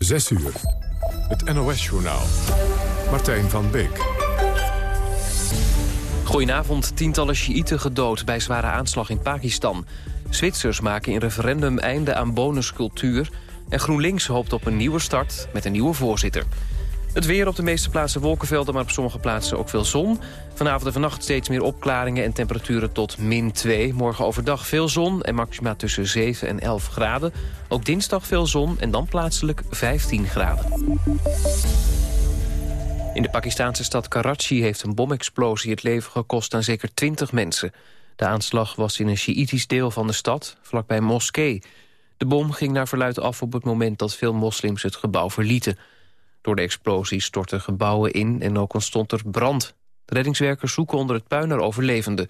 6 uur. Het NOS-journaal. Martijn van Beek. Goedenavond. Tientallen Sjiïten gedood bij zware aanslag in Pakistan. Zwitsers maken in referendum einde aan bonuscultuur... en GroenLinks hoopt op een nieuwe start met een nieuwe voorzitter. Het weer op de meeste plaatsen wolkenvelden, maar op sommige plaatsen ook veel zon. Vanavond en vannacht steeds meer opklaringen en temperaturen tot min 2. Morgen overdag veel zon en maxima tussen 7 en 11 graden. Ook dinsdag veel zon en dan plaatselijk 15 graden. In de Pakistanse stad Karachi heeft een bomexplosie het leven gekost aan zeker 20 mensen. De aanslag was in een Sjiïtisch deel van de stad, vlakbij een moskee. De bom ging naar verluid af op het moment dat veel moslims het gebouw verlieten. Door de explosie stortten gebouwen in en ook ontstond er brand. Reddingswerkers zoeken onder het puin naar overlevenden.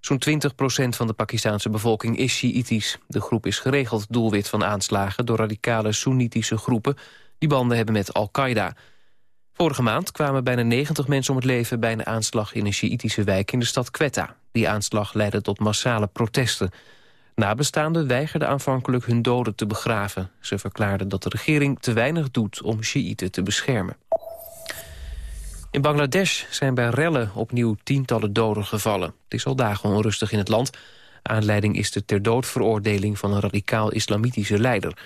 Zo'n 20% van de Pakistanse bevolking is Sjiïtisch. De groep is geregeld doelwit van aanslagen... door radicale Soenitische groepen die banden hebben met Al-Qaeda. Vorige maand kwamen bijna 90 mensen om het leven... bij een aanslag in een Sjiïtische wijk in de stad Quetta. Die aanslag leidde tot massale protesten. Nabestaanden weigerden aanvankelijk hun doden te begraven. Ze verklaarden dat de regering te weinig doet om Sjiïten te beschermen. In Bangladesh zijn bij rellen opnieuw tientallen doden gevallen. Het is al dagen onrustig in het land. Aanleiding is de ter dood veroordeling van een radicaal-islamitische leider.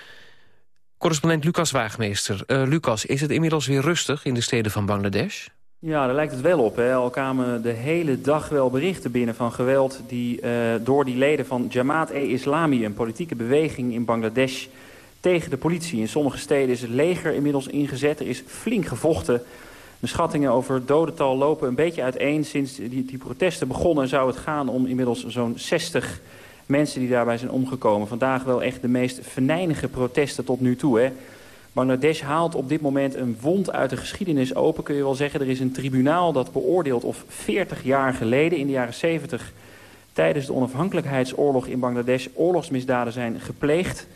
Correspondent Lucas Waagmeester. Uh, Lucas, is het inmiddels weer rustig in de steden van Bangladesh? Ja, daar lijkt het wel op. Hè. Al kwamen de hele dag wel berichten binnen van geweld... die uh, door die leden van Jamaat-e-Islami, een politieke beweging in Bangladesh... tegen de politie. In sommige steden is het leger inmiddels ingezet. Er is flink gevochten. De schattingen over dodental lopen een beetje uiteen. Sinds die, die protesten begonnen zou het gaan om inmiddels zo'n 60 mensen die daarbij zijn omgekomen. Vandaag wel echt de meest venijnige protesten tot nu toe. Hè. Bangladesh haalt op dit moment een wond uit de geschiedenis open, kun je wel zeggen. Er is een tribunaal dat beoordeelt of 40 jaar geleden, in de jaren 70... tijdens de onafhankelijkheidsoorlog in Bangladesh oorlogsmisdaden zijn gepleegd.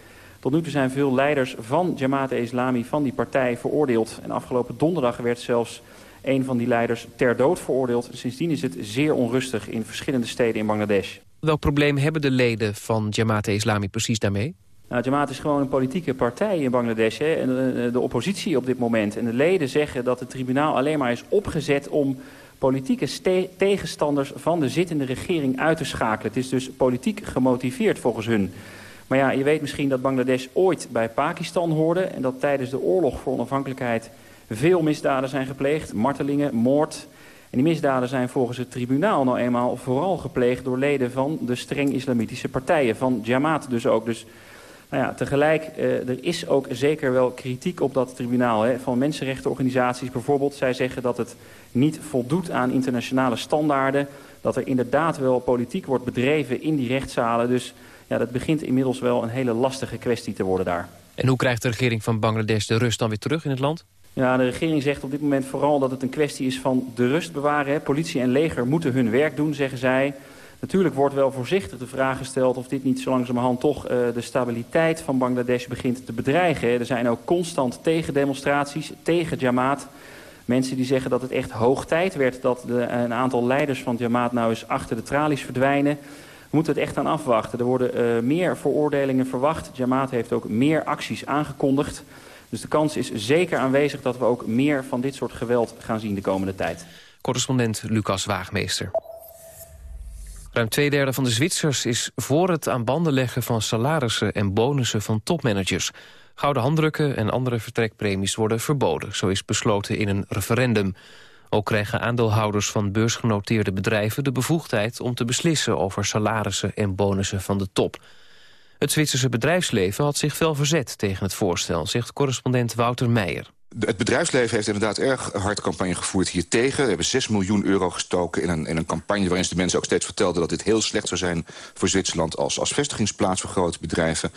Tot nu toe zijn veel leiders van Jamaat-e-Islami, van die partij, veroordeeld. En afgelopen donderdag werd zelfs een van die leiders ter dood veroordeeld. Sindsdien is het zeer onrustig in verschillende steden in Bangladesh. Welk probleem hebben de leden van Jamaat-e-Islami precies daarmee? Nou, Jamaat is gewoon een politieke partij in Bangladesh. Hè, en de, de, oppositie op dit moment. En de leden zeggen dat het tribunaal alleen maar is opgezet om politieke tegenstanders van de zittende regering uit te schakelen. Het is dus politiek gemotiveerd volgens hun. Maar ja, je weet misschien dat Bangladesh ooit bij Pakistan hoorde... en dat tijdens de oorlog voor onafhankelijkheid veel misdaden zijn gepleegd. Martelingen, moord. En die misdaden zijn volgens het tribunaal nou eenmaal vooral gepleegd... door leden van de streng islamitische partijen, van Jamaat dus ook. Dus nou ja, tegelijk, uh, er is ook zeker wel kritiek op dat tribunaal. Hè, van mensenrechtenorganisaties bijvoorbeeld. Zij zeggen dat het niet voldoet aan internationale standaarden. Dat er inderdaad wel politiek wordt bedreven in die rechtszalen. Dus ja, dat begint inmiddels wel een hele lastige kwestie te worden daar. En hoe krijgt de regering van Bangladesh de rust dan weer terug in het land? Ja, de regering zegt op dit moment vooral dat het een kwestie is van de rust bewaren. Hè. Politie en leger moeten hun werk doen, zeggen zij. Natuurlijk wordt wel voorzichtig de vraag gesteld of dit niet zo langzamerhand toch uh, de stabiliteit van Bangladesh begint te bedreigen. Er zijn ook constant tegendemonstraties, tegen Jamaat. Mensen die zeggen dat het echt hoog tijd werd dat de, een aantal leiders van Jamaat nou eens achter de tralies verdwijnen. We moeten het echt aan afwachten. Er worden uh, meer veroordelingen verwacht. Jamaat heeft ook meer acties aangekondigd. Dus de kans is zeker aanwezig dat we ook meer van dit soort geweld gaan zien de komende tijd. Correspondent Lucas Waagmeester. Ruim twee derde van de Zwitsers is voor het aan banden leggen van salarissen en bonussen van topmanagers. Gouden handdrukken en andere vertrekpremies worden verboden. Zo is besloten in een referendum. Ook krijgen aandeelhouders van beursgenoteerde bedrijven de bevoegdheid om te beslissen over salarissen en bonussen van de top. Het Zwitserse bedrijfsleven had zich fel verzet tegen het voorstel, zegt correspondent Wouter Meijer. Het bedrijfsleven heeft inderdaad erg hard campagne gevoerd hier tegen. We hebben 6 miljoen euro gestoken in een, in een campagne... waarin ze de mensen ook steeds vertelden dat dit heel slecht zou zijn... voor Zwitserland als, als vestigingsplaats voor grote bedrijven.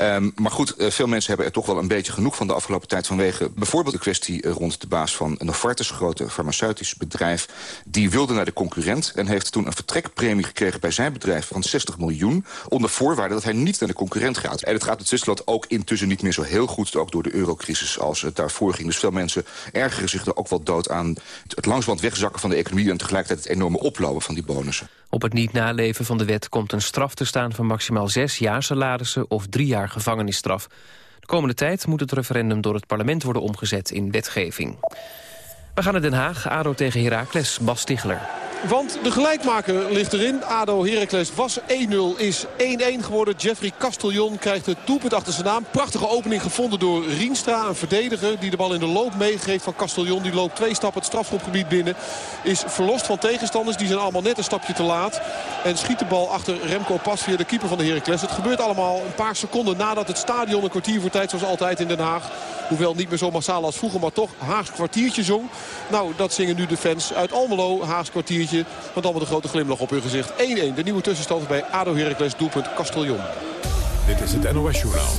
Um, maar goed, uh, veel mensen hebben er toch wel een beetje genoeg van de afgelopen tijd... vanwege bijvoorbeeld de kwestie rond de baas van Novartis... grote farmaceutisch bedrijf. Die wilde naar de concurrent en heeft toen een vertrekpremie gekregen... bij zijn bedrijf van 60 miljoen... onder voorwaarde dat hij niet naar de concurrent gaat. En het gaat met Zwitserland ook intussen niet meer zo heel goed... ook door de eurocrisis als het daarvoor dus veel mensen ergeren zich er ook wel dood aan het langzamerhand wegzakken van de economie... en tegelijkertijd het enorme oplopen van die bonussen. Op het niet naleven van de wet komt een straf te staan van maximaal zes jaar salarissen of drie jaar gevangenisstraf. De komende tijd moet het referendum door het parlement worden omgezet in wetgeving. We gaan naar Den Haag, ADO tegen Heracles, Bas Stigler. Want de gelijkmaker ligt erin. ADO Heracles was 1-0, is 1-1 geworden. Jeffrey Castellon krijgt het doelpunt achter zijn naam. Prachtige opening gevonden door Rienstra, een verdediger... die de bal in de loop meegeeft van Castellon. Die loopt twee stappen het strafschopgebied binnen. Is verlost van tegenstanders. Die zijn allemaal net een stapje te laat. En schiet de bal achter Remco Pasveer, de keeper van de Heracles. Het gebeurt allemaal een paar seconden nadat het stadion... een kwartier voor tijd, zoals altijd in Den Haag... Hoewel niet meer zo massaal als vroeger, maar toch Haags kwartiertje zong. Nou, dat zingen nu de fans uit Almelo, Haags kwartiertje. Want allemaal de grote glimlach op hun gezicht. 1-1, de nieuwe tussenstand bij ADO Heracles, doelpunt Castellon. Dit is het NOS Journaal.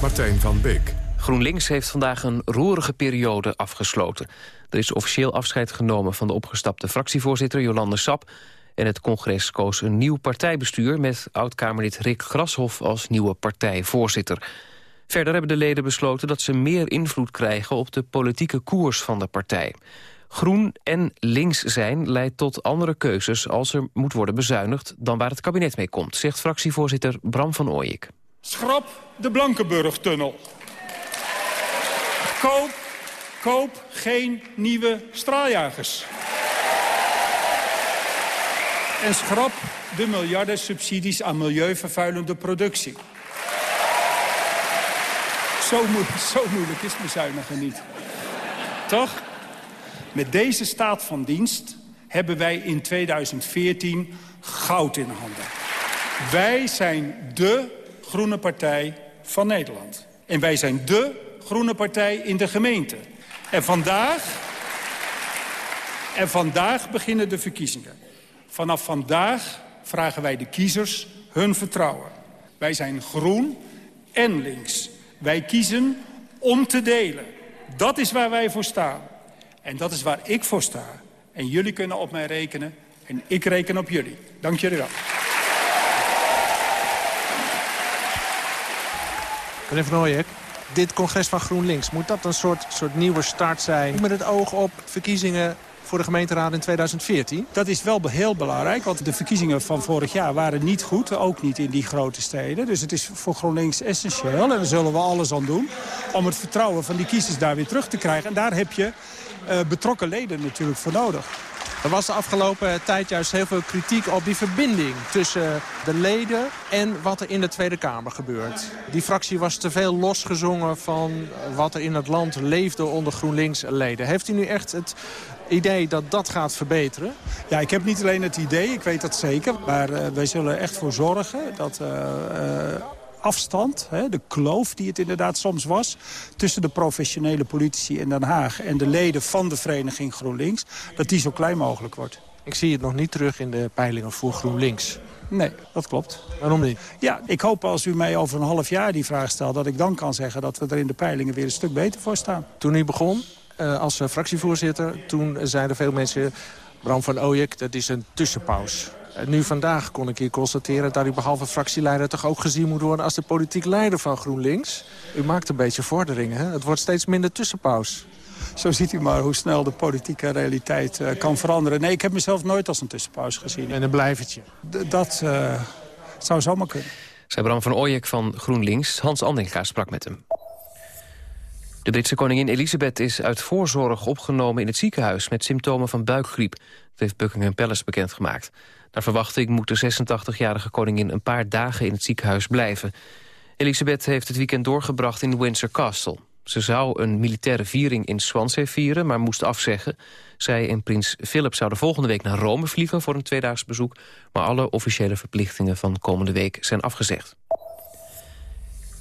Martijn van Beek. GroenLinks heeft vandaag een roerige periode afgesloten. Er is officieel afscheid genomen van de opgestapte fractievoorzitter Jolande Sap... en het congres koos een nieuw partijbestuur... met oud-Kamerlid Rick Grashoff als nieuwe partijvoorzitter. Verder hebben de leden besloten dat ze meer invloed krijgen... op de politieke koers van de partij. Groen en links zijn leidt tot andere keuzes als er moet worden bezuinigd dan waar het kabinet mee komt, zegt fractievoorzitter Bram van Ooyik. Schrap de Blankenburg-tunnel. Koop, koop geen nieuwe straaljagers. En schrap de miljarden subsidies aan milieuvervuilende productie. Zo, moeilijk, zo moeilijk is bezuinigen niet. Toch? Met deze staat van dienst hebben wij in 2014 goud in handen. Wij zijn dé groene partij van Nederland. En wij zijn dé groene partij in de gemeente. En vandaag, en vandaag beginnen de verkiezingen. Vanaf vandaag vragen wij de kiezers hun vertrouwen. Wij zijn groen en links. Wij kiezen om te delen. Dat is waar wij voor staan. En dat is waar ik voor sta. En jullie kunnen op mij rekenen. En ik reken op jullie. Dank jullie wel. Meneer Van Ooyek, dit congres van GroenLinks... moet dat een soort, soort nieuwe start zijn... met het oog op verkiezingen voor de gemeenteraad in 2014? Dat is wel heel belangrijk, want de verkiezingen van vorig jaar waren niet goed. Ook niet in die grote steden. Dus het is voor GroenLinks essentieel, en daar zullen we alles aan doen... om het vertrouwen van die kiezers daar weer terug te krijgen. En daar heb je uh, betrokken leden natuurlijk voor nodig. Er was de afgelopen tijd juist heel veel kritiek op die verbinding tussen de leden en wat er in de Tweede Kamer gebeurt. Die fractie was te veel losgezongen van wat er in het land leefde onder GroenLinks leden. Heeft u nu echt het idee dat dat gaat verbeteren? Ja, ik heb niet alleen het idee, ik weet dat zeker. Maar uh, wij zullen echt voor zorgen dat... Uh, afstand, hè, de kloof die het inderdaad soms was... tussen de professionele politici in Den Haag en de leden van de vereniging GroenLinks... dat die zo klein mogelijk wordt. Ik zie het nog niet terug in de peilingen voor GroenLinks. Nee, dat klopt. Waarom niet? Ja, ik hoop als u mij over een half jaar die vraag stelt... dat ik dan kan zeggen dat we er in de peilingen weer een stuk beter voor staan. Toen u begon als fractievoorzitter, toen zeiden veel mensen... Bram van Ooyek, dat is een tussenpaus. Nu vandaag kon ik hier constateren dat u behalve fractieleider... toch ook gezien moet worden als de politiek leider van GroenLinks. U maakt een beetje vorderingen, hè? Het wordt steeds minder tussenpaus. Zo ziet u maar hoe snel de politieke realiteit uh, kan veranderen. Nee, ik heb mezelf nooit als een tussenpaus gezien. En een blijvertje. D dat uh, zou zomaar kunnen. Zij Bram van Ooyek van GroenLinks. Hans Andinga sprak met hem. De Britse koningin Elisabeth is uit voorzorg opgenomen in het ziekenhuis... met symptomen van buikgriep. Dat heeft Buckingham Palace bekendgemaakt. Naar verwachting moet de 86-jarige koningin een paar dagen in het ziekenhuis blijven. Elisabeth heeft het weekend doorgebracht in Windsor Castle. Ze zou een militaire viering in Swansea vieren, maar moest afzeggen. Zij en prins Philip zouden volgende week naar Rome vliegen voor een tweedaags bezoek. Maar alle officiële verplichtingen van komende week zijn afgezegd.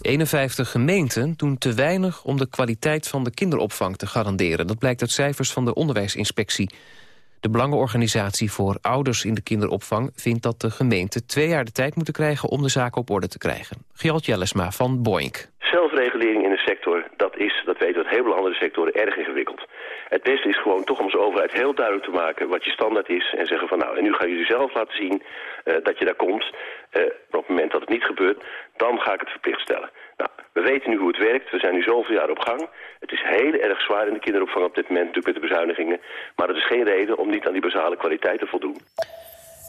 51 gemeenten doen te weinig om de kwaliteit van de kinderopvang te garanderen. Dat blijkt uit cijfers van de onderwijsinspectie. De Belangenorganisatie voor Ouders in de Kinderopvang vindt dat de gemeente twee jaar de tijd moeten krijgen om de zaak op orde te krijgen. Gjalt Jellesma van Boink. Zelfregulering in de sector, dat is, dat weten we heel veel andere sectoren, erg ingewikkeld. Het beste is gewoon toch om als overheid heel duidelijk te maken wat je standaard is. En zeggen van nou, en nu gaan jullie zelf laten zien uh, dat je daar komt. Uh, op het moment dat het niet gebeurt, dan ga ik het verplicht stellen. Nou, we weten nu hoe het werkt. We zijn nu zoveel jaar op gang. Het is heel erg zwaar in de kinderopvang op dit moment, natuurlijk met de bezuinigingen. Maar dat is geen reden om niet aan die basale kwaliteit te voldoen.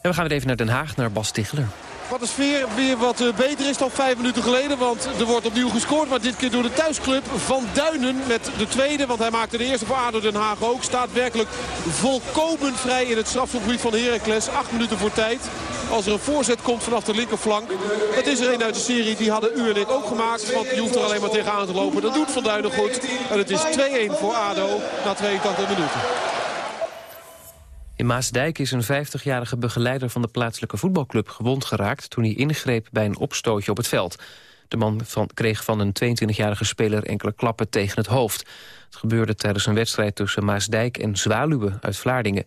En we gaan weer even naar Den Haag, naar Bas Tichler. Wat de sfeer weer wat eh, beter is dan vijf minuten geleden. Want er wordt opnieuw gescoord. Maar dit keer door de thuisclub van Duinen met de tweede. Want hij maakte de eerste voor ADO Den Haag ook. Staat werkelijk volkomen vrij in het strafgebied van Heracles. Acht minuten voor tijd. Als er een voorzet komt vanaf de linkerflank. Dat is er een uit de serie. Die hadden u en ik ook gemaakt. Want je hoeft er alleen maar tegenaan te lopen. Dat doet Van Duinen goed. En het is 2-1 voor ADO na 82 minuten. In Maasdijk is een 50-jarige begeleider van de plaatselijke voetbalclub gewond geraakt... toen hij ingreep bij een opstootje op het veld. De man van, kreeg van een 22-jarige speler enkele klappen tegen het hoofd. Het gebeurde tijdens een wedstrijd tussen Maasdijk en Zwaluwe uit Vlaardingen.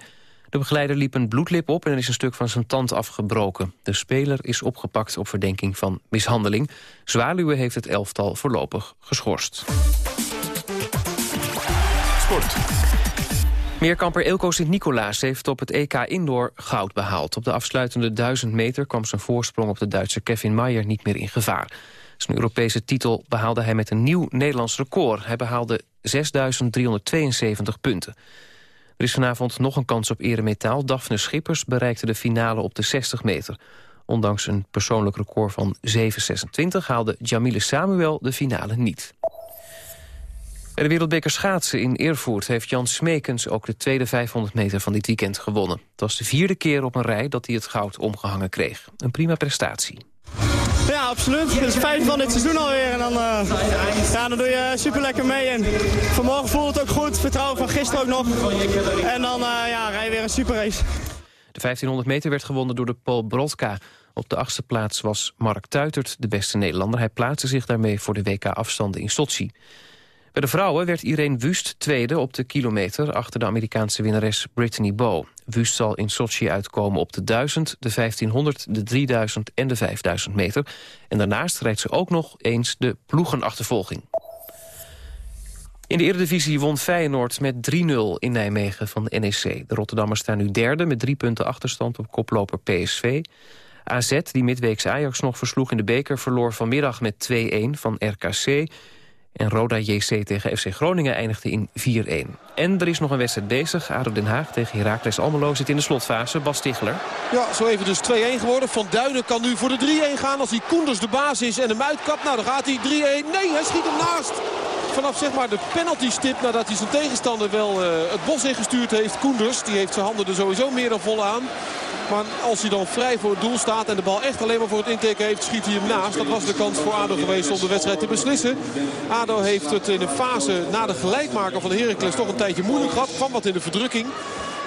De begeleider liep een bloedlip op en er is een stuk van zijn tand afgebroken. De speler is opgepakt op verdenking van mishandeling. Zwaluwe heeft het elftal voorlopig geschorst. Sport. Meerkamper Ilko Sint-Nicolaas heeft op het EK Indoor goud behaald. Op de afsluitende 1000 meter kwam zijn voorsprong op de Duitse Kevin Mayer niet meer in gevaar. Zijn Europese titel behaalde hij met een nieuw Nederlands record. Hij behaalde 6.372 punten. Er is vanavond nog een kans op eremetaal. Daphne Schippers bereikte de finale op de 60 meter. Ondanks een persoonlijk record van 7.26 haalde Jamile Samuel de finale niet. Bij de Wereldbeker schaatsen in Erfurt heeft Jan Smekens ook de tweede 500 meter van dit weekend gewonnen. Het was de vierde keer op een rij dat hij het goud omgehangen kreeg. Een prima prestatie. Ja, absoluut. Het is vijf van dit seizoen alweer. En dan, uh, ja, dan doe je super lekker mee. En vanmorgen voelde het ook goed. Vertrouwen van gisteren ook nog. En dan uh, ja, rij je weer een super race. De 1500 meter werd gewonnen door de Paul Brodka. Op de achtste plaats was Mark Tuitert de beste Nederlander. Hij plaatste zich daarmee voor de WK-afstanden in Sochi. Bij de vrouwen werd Irene Wust tweede op de kilometer... achter de Amerikaanse winnares Brittany Bow. Wust zal in Sochi uitkomen op de 1000, de 1500, de 3000 en de 5000 meter. En daarnaast rijdt ze ook nog eens de ploegenachtervolging. In de Eredivisie won Feyenoord met 3-0 in Nijmegen van de NEC. De Rotterdammers staan nu derde met drie punten achterstand op koploper PSV. AZ, die midweeks Ajax nog versloeg in de beker... verloor vanmiddag met 2-1 van RKC... En Roda JC tegen FC Groningen eindigde in 4-1. En er is nog een wedstrijd bezig. ADO Den Haag tegen Heracles Almelo zit in de slotfase. Bas Tichler. Ja, zo even dus 2-1 geworden. Van Duinen kan nu voor de 3-1 gaan. Als hij Koenders de baas is en hem uitkapt. Nou, dan gaat hij 3-1. Nee, hij schiet hem naast. Vanaf zeg maar de penalty stip nadat hij zijn tegenstander wel uh, het bos ingestuurd heeft. Koenders, die heeft zijn handen er sowieso meer dan vol aan. Maar als hij dan vrij voor het doel staat en de bal echt alleen maar voor het inteken heeft, schiet hij hem naast. Dat was de kans voor ADO geweest om de wedstrijd te beslissen. ADO heeft het in een fase na de gelijkmaker van de Heracles toch een tijdje moeilijk gehad. Kwam wat in de verdrukking.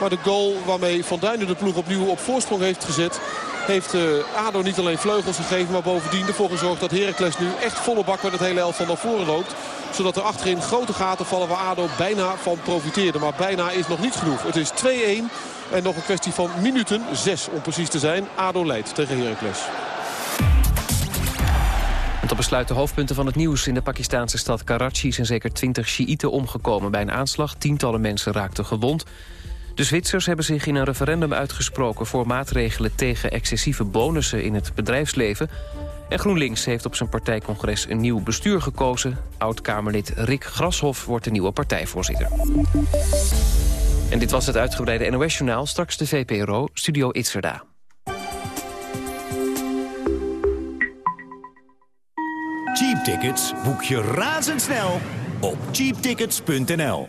Maar de goal waarmee Van Duinen de ploeg opnieuw op voorsprong heeft gezet... heeft uh, ADO niet alleen vleugels gegeven, maar bovendien ervoor gezorgd... dat Heracles nu echt volle bak met het hele elftal naar voren loopt. Zodat er achterin grote gaten vallen waar ADO bijna van profiteerde. Maar bijna is nog niet genoeg. Het is 2-1 en nog een kwestie van minuten, zes om precies te zijn. ADO leidt tegen Heracles. Tot besluit de hoofdpunten van het nieuws. In de Pakistanse stad Karachi zijn zeker 20 Sjiïten omgekomen bij een aanslag. Tientallen mensen raakten gewond. De Zwitsers hebben zich in een referendum uitgesproken... voor maatregelen tegen excessieve bonussen in het bedrijfsleven. En GroenLinks heeft op zijn partijcongres een nieuw bestuur gekozen. Oud-Kamerlid Rick Grashoff wordt de nieuwe partijvoorzitter. En dit was het uitgebreide NOS-journaal. Straks de VPRO, Studio Itzerda. Cheap tickets boek je razendsnel op cheaptickets.nl.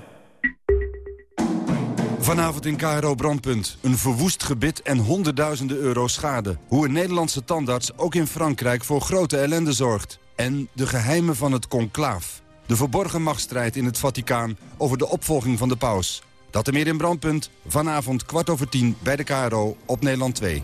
Vanavond in KRO Brandpunt. Een verwoest gebit en honderdduizenden euro schade. Hoe een Nederlandse tandarts ook in Frankrijk voor grote ellende zorgt. En de geheimen van het conclaaf. De verborgen machtsstrijd in het Vaticaan over de opvolging van de paus. Dat en meer in Brandpunt. Vanavond kwart over tien bij de KRO op Nederland 2.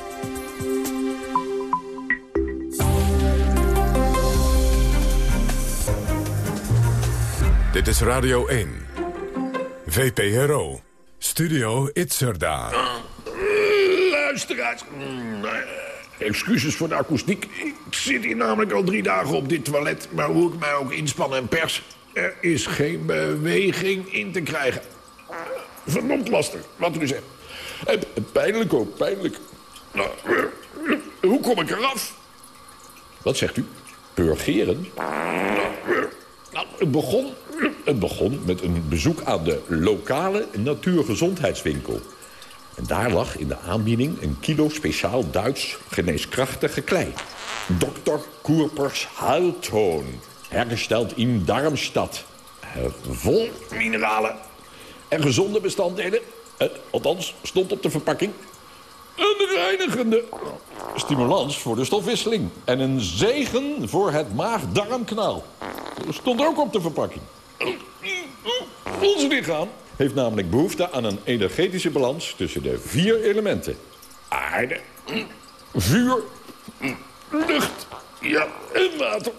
Dit is Radio 1. VPRO. Studio Itzerda. Luisteraars. excuses voor de akoestiek. Ik zit hier namelijk al drie dagen op dit toilet. Maar hoe ik mij ook inspan en pers... er is geen beweging in te krijgen. Verdomd lastig, wat u zegt. En pijnlijk ook, pijnlijk. Nou, hoe kom ik eraf? Wat zegt u? Purgeren? Nou, het, begon, het begon met een bezoek aan de lokale natuurgezondheidswinkel. En daar lag in de aanbieding een kilo speciaal Duits geneeskrachtige klei. Dr. Koerpers Haltoon, hergesteld in Darmstad. Vol mineralen en gezonde bestanddelen. Althans, stond op de verpakking. Een reinigende stimulans voor de stofwisseling. En een zegen voor het maag-darmkanaal. Stond ook op de verpakking. Ons lichaam heeft namelijk behoefte aan een energetische balans... tussen de vier elementen. Aarde, vuur, lucht ja, en water.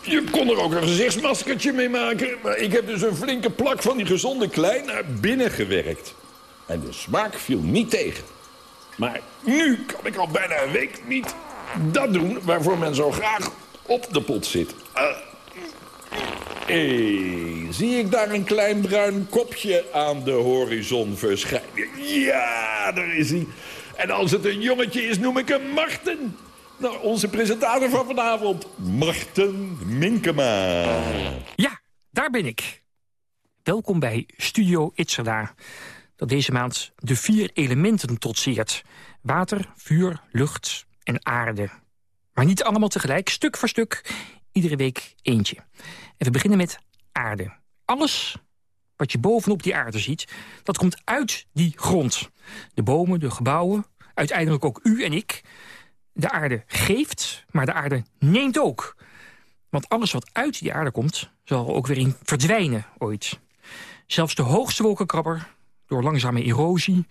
Je kon er ook een gezichtsmaskertje mee maken. Maar ik heb dus een flinke plak van die gezonde klei naar binnen gewerkt. En de smaak viel niet tegen. Maar nu kan ik al bijna een week niet dat doen waarvoor men zo graag op de pot zit. Uh, zie ik daar een klein bruin kopje aan de horizon verschijnen? Ja, daar is hij. En als het een jongetje is, noem ik hem Marten. Nou, onze presentator van vanavond, Marten Minkema. Ja, daar ben ik. Welkom bij Studio Itzerda dat deze maand de vier elementen trotseert. Water, vuur, lucht en aarde. Maar niet allemaal tegelijk, stuk voor stuk, iedere week eentje. En we beginnen met aarde. Alles wat je bovenop die aarde ziet, dat komt uit die grond. De bomen, de gebouwen, uiteindelijk ook u en ik. De aarde geeft, maar de aarde neemt ook. Want alles wat uit die aarde komt, zal ook weer in verdwijnen ooit. Zelfs de hoogste wolkenkrabber door langzame erosie,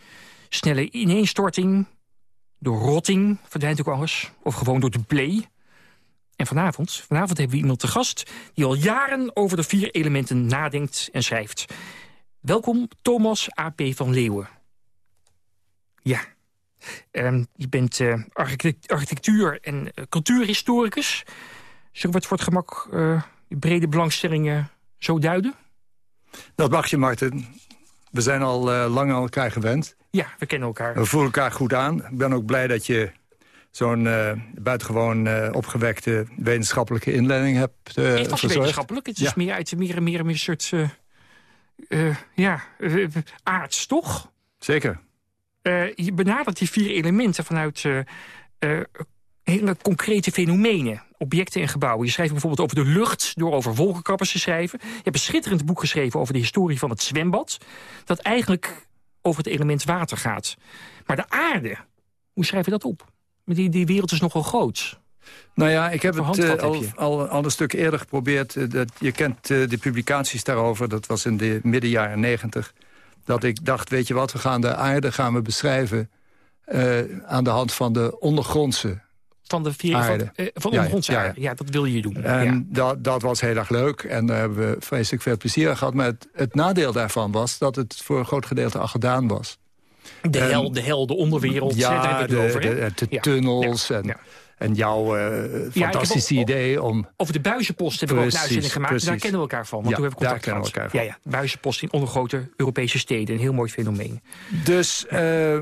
snelle ineenstorting... door rotting verdwijnt ook alles, of gewoon door de play. En vanavond, vanavond hebben we iemand te gast... die al jaren over de vier elementen nadenkt en schrijft. Welkom, Thomas A.P. van Leeuwen. Ja, um, je bent uh, architectuur- en uh, cultuurhistoricus. Zullen we het voor het gemak uh, brede belangstellingen zo duiden? Dat mag je, Martin. We zijn al uh, lang aan elkaar gewend. Ja, we kennen elkaar. We voelen elkaar goed aan. Ik ben ook blij dat je zo'n uh, buitengewoon uh, opgewekte wetenschappelijke inleiding hebt uh, Het was wetenschappelijk. Het is ja. meer uit meer en meer een soort... ja, aards, toch? Zeker. je benadert die vier elementen vanuit hele concrete fenomenen. Objecten en gebouwen. Je schrijft bijvoorbeeld over de lucht door over wolkenkrabbers te schrijven. Je hebt een schitterend boek geschreven over de historie van het zwembad. Dat eigenlijk over het element water gaat. Maar de aarde, hoe schrijf je dat op? Die, die wereld is nogal groot. Nou ja, ik heb het uh, al, al, al, een stuk eerder geprobeerd. Uh, dat, je kent uh, de publicaties daarover. Dat was in de midden jaren negentig. Dat ik dacht, weet je wat, we gaan de aarde gaan we beschrijven... aan de hand van de ondergrondse van de vier van, uh, van ja, ja, ja, dat wil je doen. En dat, dat was heel erg leuk. En daar hebben we vreselijk veel plezier gehad. Maar het, het, nadeel daarvan was dat het voor een groot gedeelte al gedaan was. De hel, de, hel de onderwereld, ja, de, over, de, de, tunnels en... En jouw uh, fantastische idee om... Over de buizenpost hebben we ook uitzending gemaakt. Precies. Daar kennen we elkaar van. Want toen hebben we daar kennen we elkaar van. Ja, ja, buizenpost in ondergrote Europese steden. Een heel mooi fenomeen. Dus... Uh,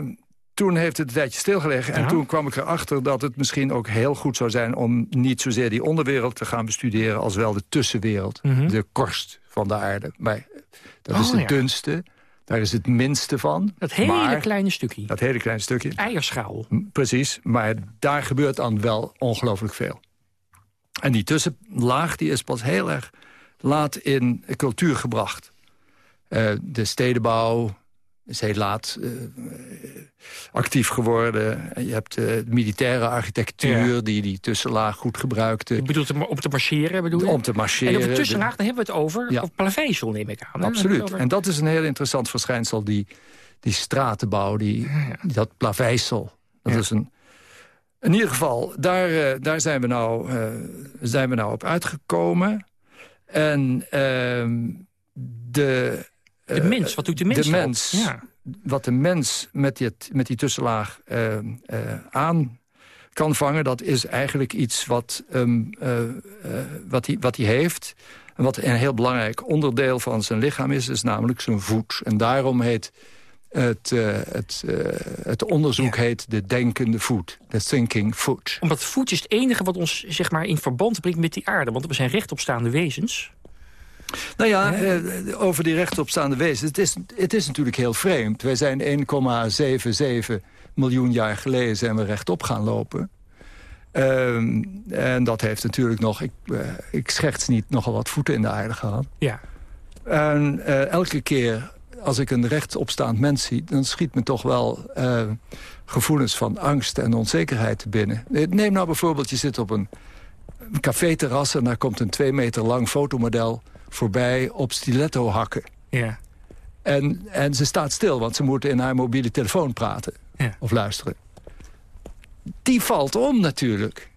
toen heeft het een tijdje stilgelegen. En ja. toen kwam ik erachter dat het misschien ook heel goed zou zijn... om niet zozeer die onderwereld te gaan bestuderen... als wel de tussenwereld, mm -hmm. de korst van de aarde. Maar dat oh, is de ja. dunste, daar is het minste van. Dat hele maar, kleine stukje. Dat hele kleine stukje. Eierschaal. Precies, maar daar gebeurt dan wel ongelooflijk veel. En die tussenlaag die is pas heel erg laat in cultuur gebracht. Uh, de stedenbouw, is heel laat uh, actief geworden. Je hebt uh, de militaire architectuur ja. die die tussenlaag goed gebruikte. Je bedoelt om te marcheren, bedoel je? Om te marcheren. En over tussenlaag, daar hebben we het over. Ja. Of plaveisel, neem ik aan. Absoluut. Over... En dat is een heel interessant verschijnsel, die, die stratenbouw, die, ja, dat plaveisel. Dat is een... In ieder geval, daar, uh, daar zijn, we nou, zijn we nou op uitgekomen. En ehm, de de mens, wat doet de mens? De mens, ja. wat de mens met die, met die tussenlaag uh, uh, aan kan vangen, dat is eigenlijk iets wat, um, uh, wat, hij, wat hij heeft. En wat een heel belangrijk onderdeel van zijn lichaam is, is namelijk zijn voet. En daarom heet het, uh, het, het onderzoek ja. heet de denkende voet. De thinking foot. Omdat voet is het enige wat ons zeg maar, in verband brengt met die aarde. Want we zijn rechtopstaande wezens. Nou ja, eh, over die rechtopstaande wezens. Het is, het is natuurlijk heel vreemd. Wij zijn 1,77 miljoen jaar geleden zijn we rechtop gaan lopen. Um, en dat heeft natuurlijk nog, ik, uh, ik scherts niet, nogal wat voeten in de aarde gehad. Ja. En uh, elke keer als ik een rechtopstaand mens zie... dan schiet me toch wel uh, gevoelens van angst en onzekerheid te binnen. Neem nou bijvoorbeeld, je zit op een caféterras... en daar komt een twee meter lang fotomodel voorbij op stiletto hakken. Ja. En, en ze staat stil, want ze moet in haar mobiele telefoon praten. Ja. Of luisteren. Die valt om natuurlijk.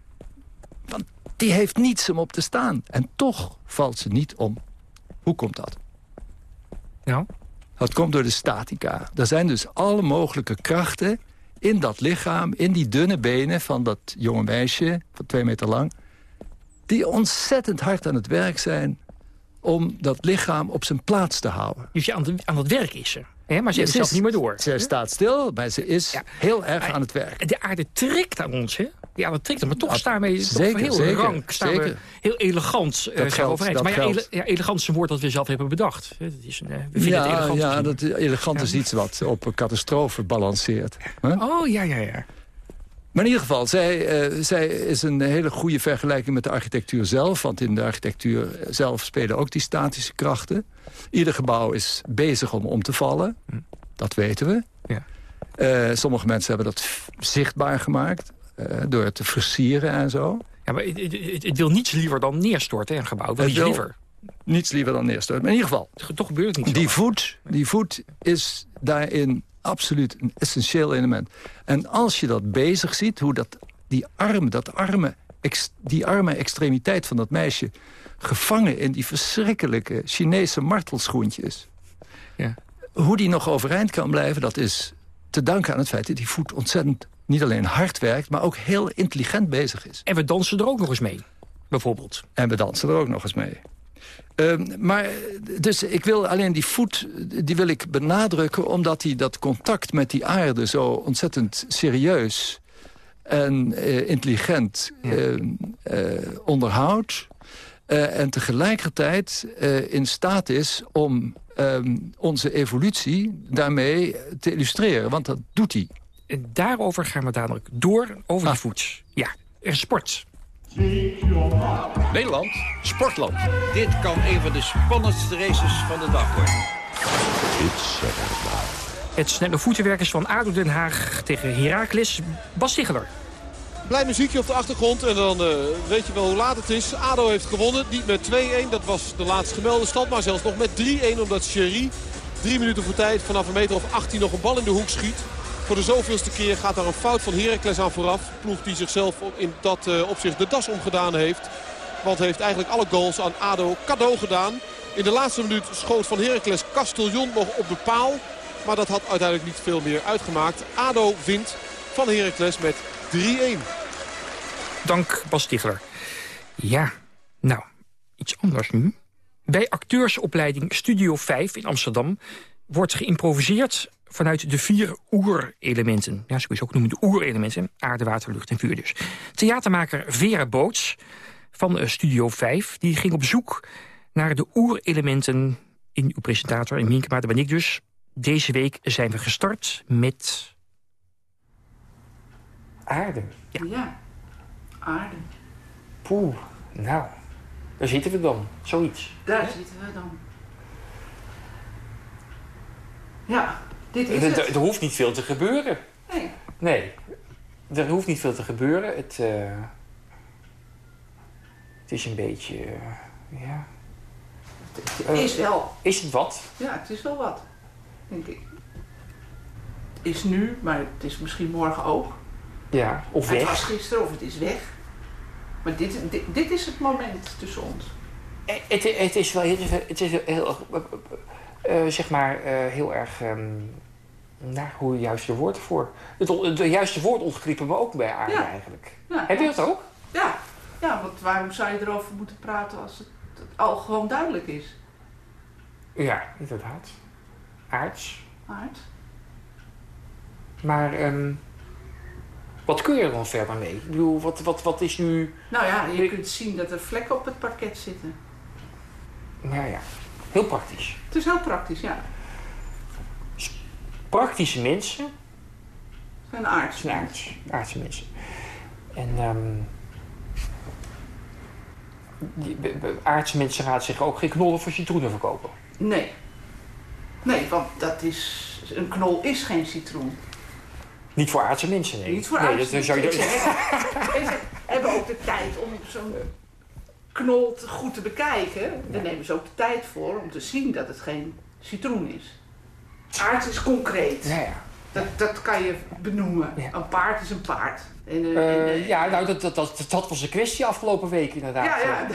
Want die heeft niets om op te staan. En toch valt ze niet om. Hoe komt dat? Nou? Dat komt door de statica. Er zijn dus alle mogelijke krachten in dat lichaam... in die dunne benen van dat jonge meisje, van twee meter lang... die ontzettend hard aan het werk zijn om dat lichaam op zijn plaats te houden. Dus je aan, de, aan het werk is ze. Hè? Maar ze ja, heeft zelf niet meer door. Ze staat stil, maar ze is ja. heel erg maar, aan het werk. De aarde trekt aan ons, hè? Die aarde trekt, maar toch staan we zeker, heel zeker, rank, staan zeker. we heel elegant uh, dat geldt, dat maar ja, ele, ja, elegant is een woord dat we zelf hebben bedacht. Dat is een, uh, we vinden ja, het elegant. Ja, dat elegant is iets wat op een catastrofe balanceert. Huh? Oh, ja, ja, ja. Maar in ieder geval, zij, uh, zij is een hele goede vergelijking met de architectuur zelf. Want in de architectuur zelf spelen ook die statische krachten. Ieder gebouw is bezig om om te vallen. Hm. Dat weten we. Ja. Uh, sommige mensen hebben dat zichtbaar gemaakt. Uh, door het te versieren en zo. Ja, maar het, wil niets liever dan neerstorten, een gebouw. Wil het iets liever. Niets liever dan neerstorten. Maar in ieder geval. Toch gebeurt het niet die voet, die voet is daarin absoluut een essentieel element. En als je dat bezig ziet, hoe dat, die arm, dat arme, ex, die arme extremiteit van dat meisje... gevangen in die verschrikkelijke Chinese martelschoentjes... Ja. hoe die nog overeind kan blijven, dat is te danken aan het feit... dat die voet ontzettend niet alleen hard werkt... maar ook heel intelligent bezig is. En we dansen er ook nog eens mee, bijvoorbeeld. En we dansen er ook nog eens mee. Uh, maar dus ik wil alleen die voet, die wil ik benadrukken... omdat hij dat contact met die aarde zo ontzettend serieus en uh, intelligent ja. uh, onderhoudt. en tegelijkertijd in staat is om um, onze evolutie daarmee te illustreren. Want dat doet hij. En daarover gaan we dadelijk door, over ah. die voet. Ja, er sport. Nederland, sportland. Dit kan een van de spannendste races van de dag worden. Het snelle voetenwerk is van ADO Den Haag tegen Heracles. Bas Stigler. Blij muziekje op de achtergrond en dan uh, weet je wel hoe laat het is. ADO heeft gewonnen, niet met 2-1, dat was de laatst gemelde stand. Maar zelfs nog met 3-1 omdat Sherry drie minuten voor tijd vanaf een meter of 18 nog een bal in de hoek schiet. Voor de zoveelste keer gaat daar een fout van Heracles aan vooraf. Ploeg die zichzelf in dat uh, opzicht de das omgedaan heeft. Want heeft eigenlijk alle goals aan ADO cadeau gedaan. In de laatste minuut schoot van Heracles Castellon nog op de paal. Maar dat had uiteindelijk niet veel meer uitgemaakt. ADO wint van Heracles met 3-1. Dank Bas Stigler. Ja, nou, iets anders nu. Bij acteursopleiding Studio 5 in Amsterdam wordt geïmproviseerd vanuit de vier oerelementen. Ja, zo je ook noemen, de oerelementen. Aarde, water, lucht en vuur dus. Theatermaker Vera Boots van Studio 5... die ging op zoek naar de oerelementen in uw presentator. In Minkema, dat ben ik dus. Deze week zijn we gestart met... Aarde. Ja, ja. aarde. Poeh, nou, daar zitten we dan. Zoiets. Daar zitten we dan. Ja, dit is het. Er hoeft niet veel te gebeuren. Nee. Nee, er hoeft niet veel te gebeuren. Het, uh, het is een beetje, uh, ja... Het uh, is wel. Is het wat? Ja, het is wel wat, denk ik. Het is nu, maar het is misschien morgen ook. Ja, of weg. Het was gisteren of het is weg. Maar dit, dit, dit is het moment tussen ons. Het, het is wel heel, het is heel, zeg maar, uh, heel erg um, Nou, hoe het juiste woord ervoor? Het, het, juiste woord ontgriepen we ook bij aarde eigenlijk. Ja, Heb je dat ook? Ja. ja, want waarom zou je erover moeten praten als het, het al gewoon duidelijk is? Ja, inderdaad. Aards. Aard. Maar ehm, wat kun je er dan verder mee? Ik bedoel, wat, wat, wat is nu... Nou ja, je kunt zien dat er vlekken op het parket zitten. Nou ja, heel praktisch. Het is heel praktisch, ja. Praktische mensen. Zijn aards. Zijn aards, aardse mensen. En ehm die, aardse mensen raad zich ook geen knollen voor citroenen verkopen. Nee. Nee, want dat is... Een knol is geen citroen. Niet voor aardse mensen, nee. Niet voor nee, aardse dat, zou je. En ze hebben ook de tijd om zo'n goed te bekijken. Daar nemen ze ook de tijd voor om te zien dat het geen citroen is. Aard is concreet. Ja, ja. Dat, dat kan je benoemen. Een paard is een paard. En, eh, Eh, en, eh, ja, nou, dat, dat, dat, dat was een kwestie afgelopen week inderdaad. Ja, ja.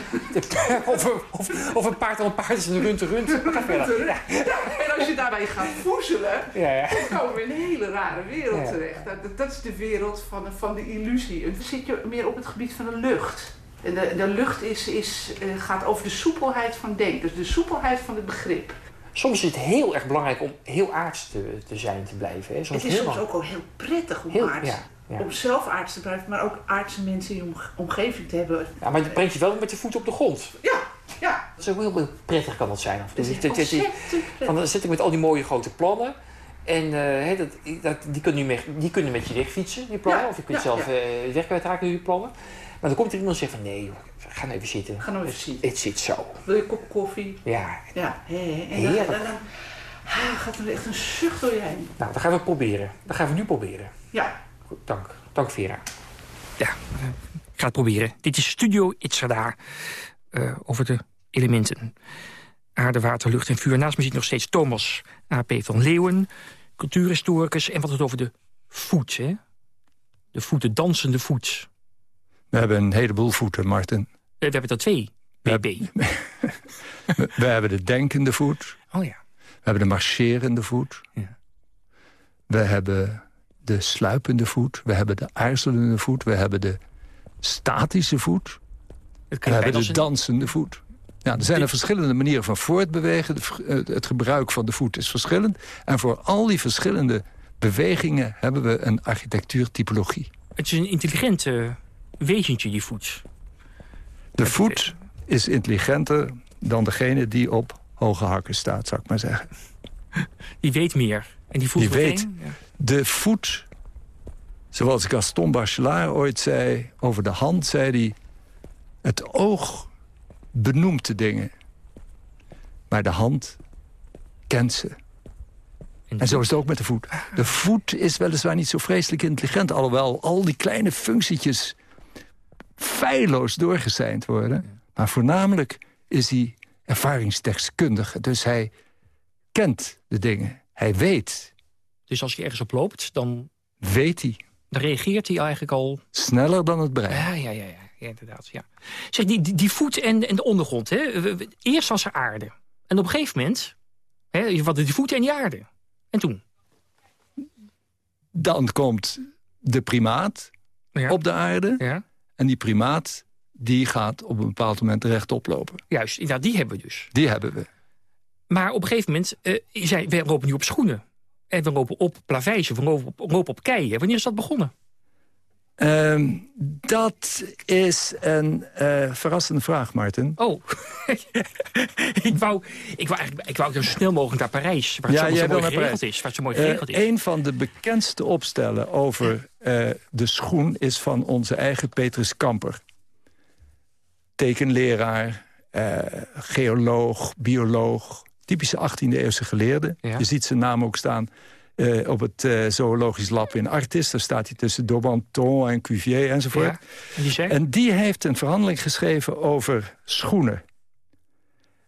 of, een- of, of een paard al een paard is en een runt runt. Ja. En als je daarbij gaat voezelen, Ja, ja. dan komen we in een hele rare wereld terecht. Dat, dat is de wereld van, van de illusie. En dan zit je meer op het gebied van de lucht. De, de lucht is, is, eh, gaat over de soepelheid van denken. Dus de soepelheid van het begrip. Soms is het heel erg belangrijk om heel aards te, te zijn, te blijven. Hè. Soms het is soms ook wel heel prettig om Heel- aards, ja, ja. om zelf aards te blijven, maar ook aardse mensen in je omge- omgeving te hebben. Ja, maar het brengt je wel met de voet op de grond. Ja, ja. Dat is ook heel, heel prettig kan dat zijn. Is Het-. Van, dan zit ik met al die mooie grote plannen. En eh, dat, dat, die, kunnen met, die kunnen met je wegfietsen, die plannen. Ja, Of je kunt ja, zelf ja. eh weg kwijtraken door je plannen. Maar dan komt er iemand en zegt van nee, joh, ga nou even zitten. Ga nou even zitten. Het zit zo. Wil je een kop koffie? Ja, Ja, hè. en dan, Heerlijk. dan, dan ah, gaat er echt een zucht door je heen. nou, dat gaan we proberen. Dat gaan we nu proberen. Ja. Goed, dank. Dank Vera. Ja, eh, ik ga het proberen. Dit is Studio Itzerda eh over de elementen. Aarde, water, lucht en vuur. Naast me zit nog steeds Thomas A.P. van Leeuwen, cultuurhistoricus. En wat het over de voet, hè? De voet, de dansende voet. We hebben een heleboel voeten, Martin. Eh, we hebben er twee. BB. We, we hebben de denkende voet. Oh ja. We hebben de marcherende voet. Ja. We hebben de sluipende voet. We hebben de aarzelende voet. We hebben de statische voet. We hebben de dansende voet. Ja, er zijn er verschillende manieren van voortbewegen. Eh, Het gebruik van de voet is verschillend. En voor al die verschillende bewegingen hebben we een architectuurtypologie. Het is een intelligent eh, wezentje, die voet. De voet is intelligenter dan degene die op hoge hakken staat, zou ik maar zeggen. Die weet meer. En die voelt Die weet, ja. de voet, zoals Gaston Bachelard ooit zei... over de hand, zei hij... het oog benoemt de dingen. Maar de hand kent ze. En zo is het ook met de voet. De voet is weliswaar niet zo vreselijk intelligent... alhoewel al die kleine functietjes feilloos doorgeseind worden. Maar voornamelijk is hij ervaringsdeskundige. Dus hij kent de dingen. Hij weet. Dus als je ergens op loopt, dan, Weet hij. dan reageert hij eigenlijk al... Sneller dan het brein. Ja, ja, ja, ja, ja inderdaad. Ja. Zeg, die, die, die voet en, en de ondergrond. Hè? Eerst was er aarde. En op een gegeven moment... Hè, je had die voeten en die aarde. En toen? Dan komt de primaat op de aarde. En die primaat die gaat op een bepaald moment rechtop lopen. Juist, ja, die hebben we dus. Die hebben we. Maar op een gegeven moment... eh zei, we lopen nu op schoenen. En we lopen op plaveisen, we lopen op, lopen op keien. Wanneer is dat begonnen? Ehm, dat is een eh, verrassende vraag, Martin. Oh, ik, wou, ik, wou eigenlijk, ik wou zo snel mogelijk naar Parijs. Waar het zo, zo mooi geregeld Parijs. is. Waar zo mooi geregeld is. een van de bekendste opstellen over eh, de schoen... is van onze eigen Petrus Kamper. Tekenleraar, eh, geoloog, bioloog. Typische 18e-eeuwse geleerde. Ja. Je ziet zijn naam ook staan eh, op het eh, zoologisch lab in Artis. Daar staat hij tussen Daubenton en Cuvier enzovoort. Ja, en die zei? En die heeft een verhandeling geschreven over schoenen.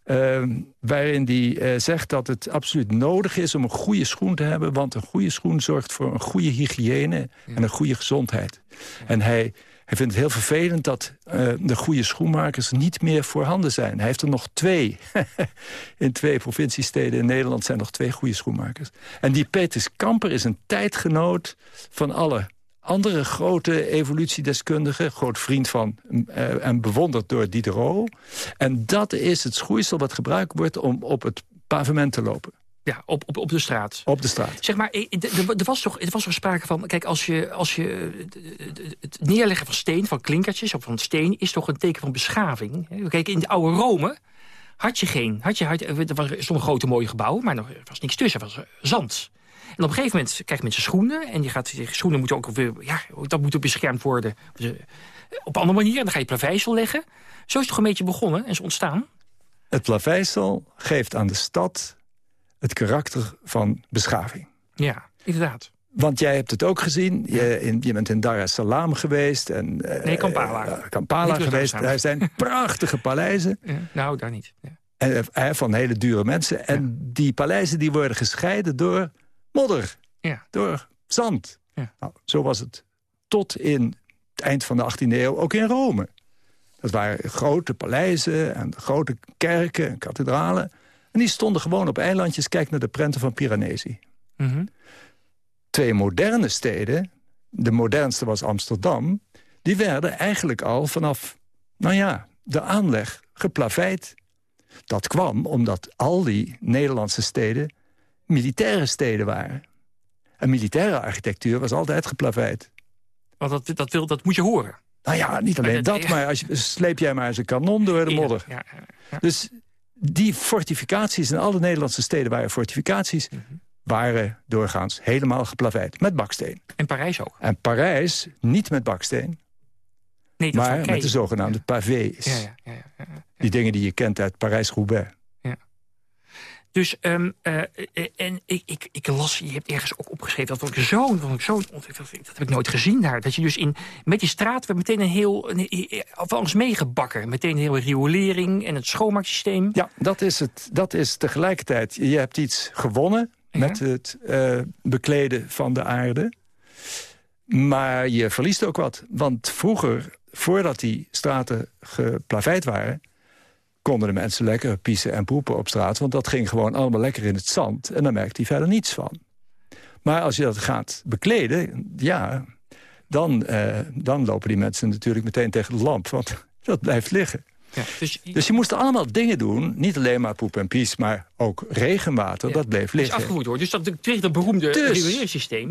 Ehm, waarin hij eh, zegt dat het absoluut nodig is om een goede schoen te hebben... want een goede schoen zorgt voor een goede hygiëne en een goede gezondheid. En hij, Hij vindt het heel vervelend dat uh, de goede schoenmakers niet meer voorhanden zijn. Hij heeft er nog twee. in twee provinciesteden in Nederland zijn nog twee goede schoenmakers. En die Peters Kamper is een tijdgenoot van alle andere grote evolutiedeskundigen. Groot vriend van uh, en bewonderd door Diderot. En dat is het schoeisel wat gebruikt wordt om op het pavement te lopen. Ja, op, op, op de straat. Op de straat. Zeg maar, er was toch, er was toch sprake van... Kijk, als je, als je het neerleggen van steen, van klinkertjes of van steen... is toch een teken van beschaving. Kijk, in de oude Rome had je geen... Had je, had, er was stonden grote mooie gebouwen, maar er was niks tussen. Er was zand. En op een gegeven moment krijgt mensen schoenen. En die gaat, die schoenen moeten ook weer... Ja, dat moet ook beschermd worden. Op een andere manier. En dan ga je plaveisel leggen. Zo is het toch een beetje begonnen en is ontstaan. Het plaveisel geeft aan de stad het karakter van beschaving. Ja, inderdaad. Want jij hebt het ook gezien. Je, in, je bent in Dar es Salaam geweest. En, uh, nee, Kampala. Uh, Kampala geweest. Daar zijn prachtige paleizen. Ja, nou, daar niet. Ja. En, uh, van hele dure mensen. En ja. die paleizen die worden gescheiden door modder. Ja. Door zand. Nou, zo was het tot in het eind van de 18e eeuw ook in Rome. Dat waren grote paleizen en grote kerken en kathedralen. En die stonden gewoon op eilandjes. Kijk naar de prenten van Piranesi. Mm -hmm. Twee moderne steden, de modernste was Amsterdam... die werden eigenlijk al vanaf, nou ja, de aanleg geplaveid. Dat kwam omdat al die Nederlandse steden militaire steden waren. En militaire architectuur was altijd geplaveid. Want dat, dat, wil, dat moet je horen. Nou ja, niet alleen dat, maar als je, sleep jij maar eens een kanon door de modder. Ja, ja, ja. Dus die fortificaties in alle Nederlandse steden waren fortificaties... Mm -hmm. waren doorgaans helemaal geplaveid met baksteen. En Parijs ook? En Parijs niet met baksteen, nee, maar met de zogenaamde pavés. Ja, ja, ja, Die dingen die je kent uit Parijs-Roubaix. Dus, um, uh, en ik, ik, ik las, je hebt ergens ook opgeschreven... dat vond ik zo, vond ik zo dat, dat heb ik nooit gezien daar. Dat je dus in, met die straat werd meteen een heel... Een, of alles meegebakken. Meteen een hele riolering en het schoonmaaksysteem. Ja, dat is, het, dat is tegelijkertijd... Je hebt iets gewonnen ja. met het uh, bekleden van de aarde. Maar je verliest ook wat. Want vroeger, voordat die straten geplaveid waren konden de mensen lekker piezen en poepen op straat. Want dat ging gewoon allemaal lekker in het zand. En dan merkt hij verder niets van. Maar als je dat gaat bekleden, ja, dan, uh, dan lopen die mensen natuurlijk meteen tegen de lamp. Want dat blijft liggen. Ja, dus, dus je moest allemaal dingen doen. Niet alleen maar poep en pies, maar ook regenwater. Ja, dat bleef liggen. Is afgevoerd worden. Dus dat kreeg dat beroemde dus.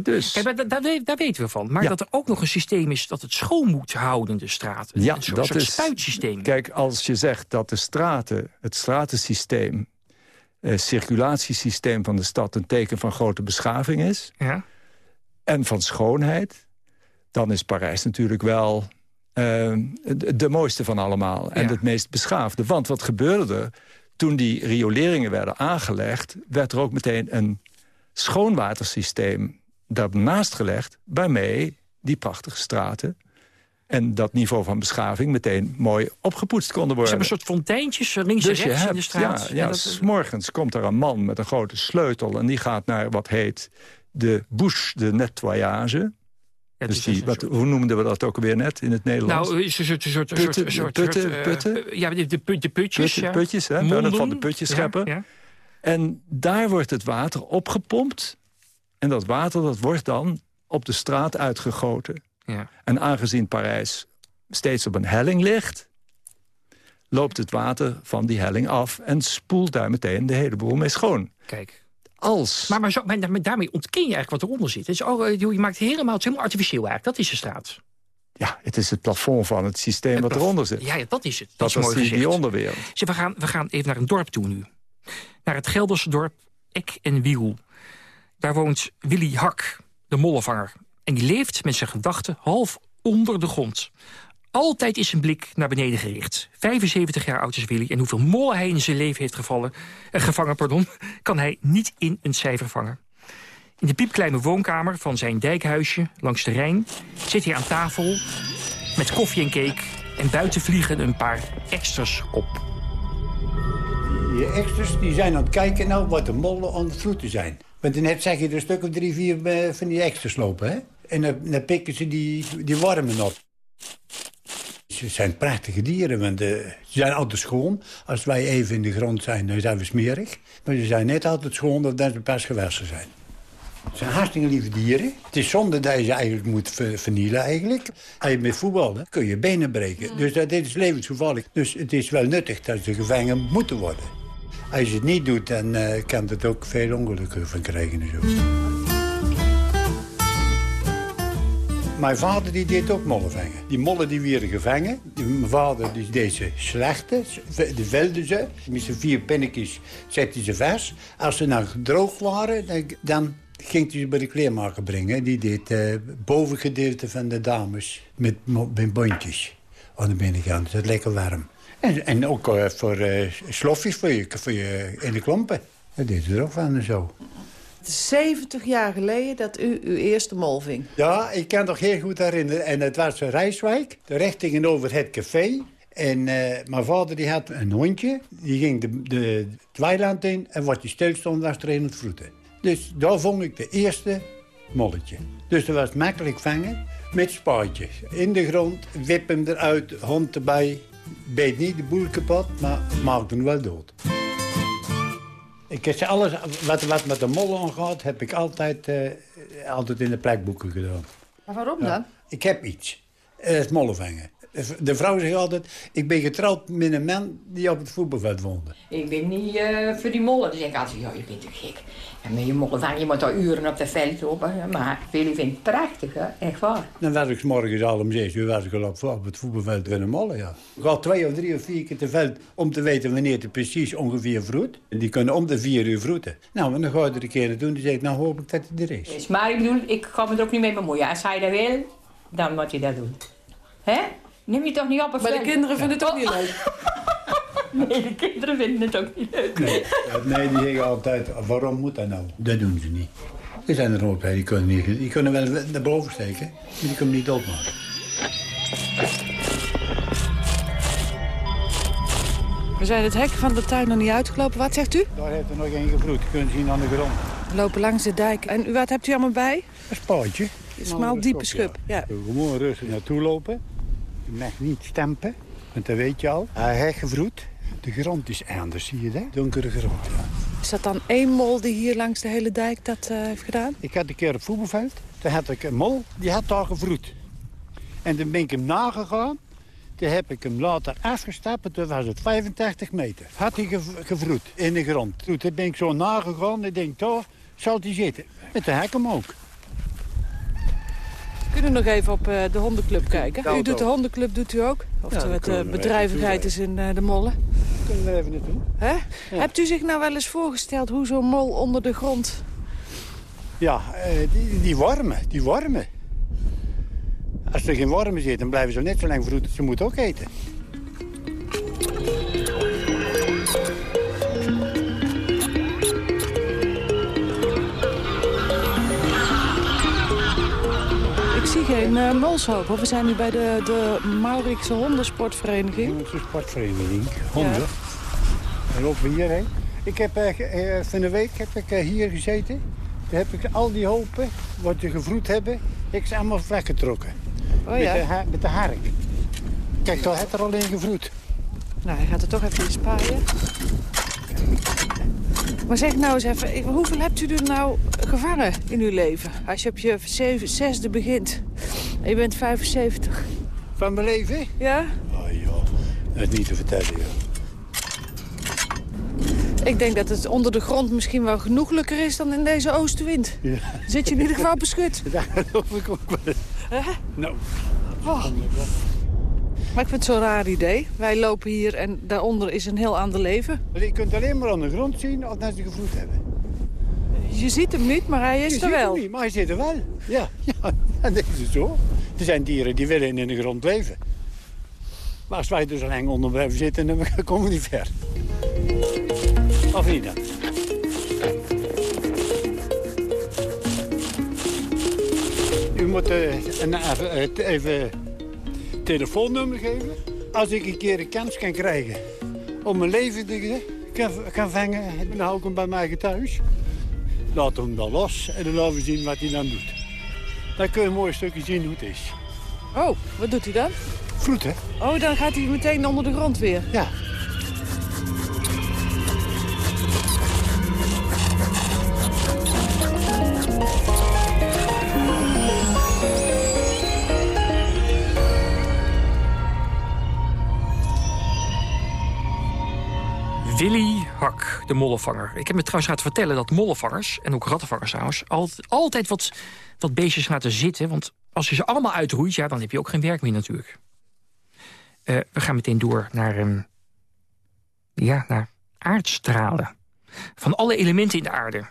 Dus. Kijk, daar, daar, daar, weten we van. Maar ja. dat er ook nog een systeem is dat het schoon moet houden, de straten. Ja, een soort, dat soort is, spuitsysteem. Kijk, als je zegt dat de straten, het stratensysteem... Uh, circulatiesysteem van de stad een teken van grote beschaving is... Ja. en van schoonheid... dan is Parijs natuurlijk wel de, de, mooiste van allemaal. En Ja. het meest beschaafde. Want wat gebeurde er? Toen die rioleringen werden aangelegd... werd er ook meteen een schoonwatersysteem daarnaast gelegd... waarmee die prachtige straten en dat niveau van beschaving... meteen mooi opgepoetst konden Ze worden. hebben een soort fonteintjes links Dus en je rechts in de straat. ja, ja, dat- s morgens komt er een man met een grote sleutel... en die gaat naar wat heet de bouche de nettoyage. Ja, dus die, wat, hoe noemden we dat ook alweer net in het Nederlands? Nou, is een soort... Een soort, Putten, soort, een soort, putten, eh, putten? eh, ja, de, de, de putjes. Putten- ja. putjes, hè? Monden. Van de putjes. Ja, ja. En daar wordt het water opgepompt. En dat water dat wordt dan op de straat uitgegoten. Ja. En aangezien Parijs steeds op een helling ligt... loopt het water van die helling af... en spoelt daar meteen de hele boel mee schoon. Kijk. Als... Maar, maar, zo, maar daarmee- daarmee ontken je eigenlijk wat eronder zit. Het is, oh, eh, je maakt helemaal, het is helemaal artificieel eigenlijk. Dat is de straat. Ja, het is het plafond van het systeem wat eronder zit. Ja, ja, dat is het. Dat, Dat is mooi die, onderwereld. Zeg, we, gaan, we gaan even naar een dorp toe nu. Naar het Gelderse dorp Ek en Wiel. Daar woont Willy Hak, de mollenvanger. En die leeft met zijn gedachten half onder de grond. Altijd is zijn blik naar beneden gericht. 75 jaar oud is Willy en hoeveel mollen hij in zijn leven heeft gevallen, eh, gevangen... Pardon, kan hij niet in een cijfer vangen. In de piepkleine woonkamer van zijn dijkhuisje langs de Rijn... zit hij aan tafel met koffie en cake... en buiten vliegen een paar extras op. Die extras die zijn aan het kijken nou wat de mollen aan het vroeten zijn. Want net zeg je er een stuk of drie, vier eh, van die extras lopen, hè? En dan, dan pikken ze die, die wormen op. Ze zijn prachtige dieren, want eh, ze zijn altijd schoon. Als wij even in de grond zijn, dan zijn we smerig. Maar ze zijn net altijd schoon dat ze pas gewassen zijn. Het zijn hartstikke lieve dieren. Het is zonde dat je ze eigenlijk moet ver vernielen eigenlijk. Als je met voetbal kun je benen breken. Dus dat is levensgevaarlijk. Dus het is wel nuttig dat ze gevangen moeten worden. Als je het niet doet, dan uh, kan het ook veel ongelukken van krijgen. En Mijn vader die deed ook mollen vangen. Die mollen die werden gevangen. Mijn vader die deed ze slechten, de velde ze. Met zijn vier pennetjes zette ze vast. Als ze dan droog waren, dan, ging hij ze bij de kleermaker brengen. Die deed het uh, bovengedeelte van de dames met, met bondjes aan de binnenkant. Dat lekker warm. En, en ook uh, voor uh, slofjes voor je, voor je in de klompen. Dat deed ze er ook van en zo. Het is 70 jaar geleden dat u uw eerste mol ving. Ja, ik kan nog heel goed herinneren. En het was Rijswijk, recht tegenover het café. En uh, mijn vader die had een hondje. Die ging de, de, het weiland in en wat je stil stond, was er in het vroeten. Dus daar vond ik de eerste molletje. Dus dat was makkelijk vangen met spaatjes. In de grond, wip hem eruit, hond erbij. Beet niet de boel kapot, maar maakte hem wel dood. Ik heb alles wat, wat met de mollen omgaat, heb ik altijd, uh, altijd in de plekboeken gedaan. Maar waarom dan? Ik heb iets. Het mollen vangen. De vrouw zegt altijd, ik ben getrouwd met een man die op het voetbalveld woonde. Ik ben niet uh, voor die mollen. Dan zeg ik altijd, ja, je bent toch gek. En met je mollen vangen, je moet al uren op het veld lopen. Maar jullie vinden het prachtig, hè? echt waar. Dan was ik s morgens al om zes uur was ik al op, op het voetbalveld van de mollen, ja. Ik ga twee of drie of vier keer te veld om te weten wanneer het precies ongeveer vroet. En die kunnen om de vier uur vroeten. Nou, en dan ga je er een keer naartoe en dan zeg ik, nou hoop ik dat hij er is. Maar ik bedoel, ik ga me er ook niet mee bemoeien. Als hij dat wil, dan moet je dat doen. Hè? Neem je toch niet op een Maar de kinderen vinden het ook niet leuk. Nee, de kinderen vinden het ook niet leuk. Nee, nee die zeggen altijd, waarom moet dat nou? Dat doen ze niet. Er zijn er ook bij, die kunnen, niet, die kunnen wel naar boven steken, maar die kunnen niet doodmaken. We zijn het hek van de tuin nog niet uitgelopen. Wat zegt u? Daar heeft er nog één gevloed. Je kunt zien aan de grond. We lopen langs de dijk. En wat hebt u allemaal bij? Een spaatje. Een smal diepe schub. Ja. Ja. Gewoon rustig naartoe lopen. Je mag niet stempen, want dat weet je al. Hij heeft gevloed. De grond is anders, zie je dat? Donkere grond, ja. Is dat dan één mol die hier langs de hele dijk dat uh, heeft gedaan? Ik had een keer op voetbalveld. Toen had ik een mol, die had daar gevloed. En toen ben ik hem nagegaan. Toen heb ik hem later afgestapt. Toen was het 85 meter. Had hij gev gevloed in de grond. Toen ben ik zo nagegaan. En ik denk, daar zal hij zitten. En toen heb ik hem ook. We kunnen nog even op uh, de hondenclub kijken. U doet de hondenclub, doet u ook? Of Ja, wat we bedrijvigheid is in de mollen? Kunnen we even naartoe? Hè? Hebt u zich nou wel eens voorgesteld hoe zo'n mol onder de grond... Ja, die, die wormen, die wormen. Als er geen wormen zitten, dan blijven ze net zo lang vroeten. Ze moeten ook eten. Zie geen uh. We zijn nu bij de, de Maurikse Hondensportvereniging. Onze sportvereniging, honden. En lopen we hierheen. Ik heb uh, van de week heb ik, uh, hier gezeten. Daar heb ik al die hopen, wat ze gevroed hebben, ik ze allemaal weggetrokken. Oh ja? met, de, met de hark. Kijk, daar heeft er al in gevroed. Nou, hij gaat er toch even in spaaien. Maar zeg nou eens even, hoeveel hebt u er nou gevangen in uw leven? Als je op je zeven, zesde begint en je bent 75. Van mijn leven? Ja? Oh joh, dat is niet te vertellen, joh. Ik denk dat het onder de grond misschien wel genoeglijker is dan in deze oostenwind. Ja. Zit je in ieder geval beschut. Dat geloof ik ook wel. Hè? Nou, Oh. Maar ik vind het zo'n raar idee. Wij lopen hier en daaronder is een heel ander leven. je kunt alleen maar aan de grond zien als ze gevroed hebben. Je ziet hem niet, maar hij is je er ziet wel. hem niet, maar hij zit er wel. Ja, ja dat is het zo. Er zijn dieren die willen in de grond leven. Maar als wij er zo lang onder blijven zitten, dan komen we niet ver. Of niet dan? U moet eh, een, even, eh, even telefoonnummer geven. Als ik een keer een kans kan krijgen om een levendige kan, kan vangen, dan hou ik hem bij mij thuis. Laat hem dan los en dan laten we zien wat hij dan doet. Dan kun je een mooi stukje zien hoe het is. Oh, wat doet hij dan? Vloeten. Oh, dan gaat hij meteen onder de grond weer. Ja. De mollenvanger. Ik heb me trouwens laten vertellen dat mollenvangers, en ook rattenvangers trouwens... altijd, altijd wat, wat beestjes laten zitten. Want als je ze allemaal uitroeit, ja, dan heb je ook geen werk meer natuurlijk. Eh, we gaan meteen door naar, um, ja, naar aardstralen. Van alle elementen in de aarde.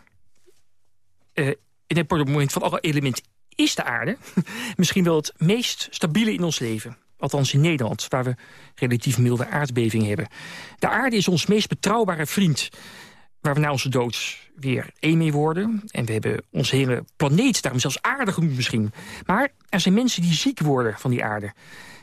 Uh, in het moment van alle elementen is de aarde misschien wel het meest stabiele in ons leven. Althans in Nederland, waar we relatief milde aardbevingen hebben. De aarde is ons meest betrouwbare vriend. Waar we na onze dood weer één mee worden. En we hebben onze hele planeet, daarom zelfs aarde genoemd misschien. Maar er zijn mensen die ziek worden van die aarde.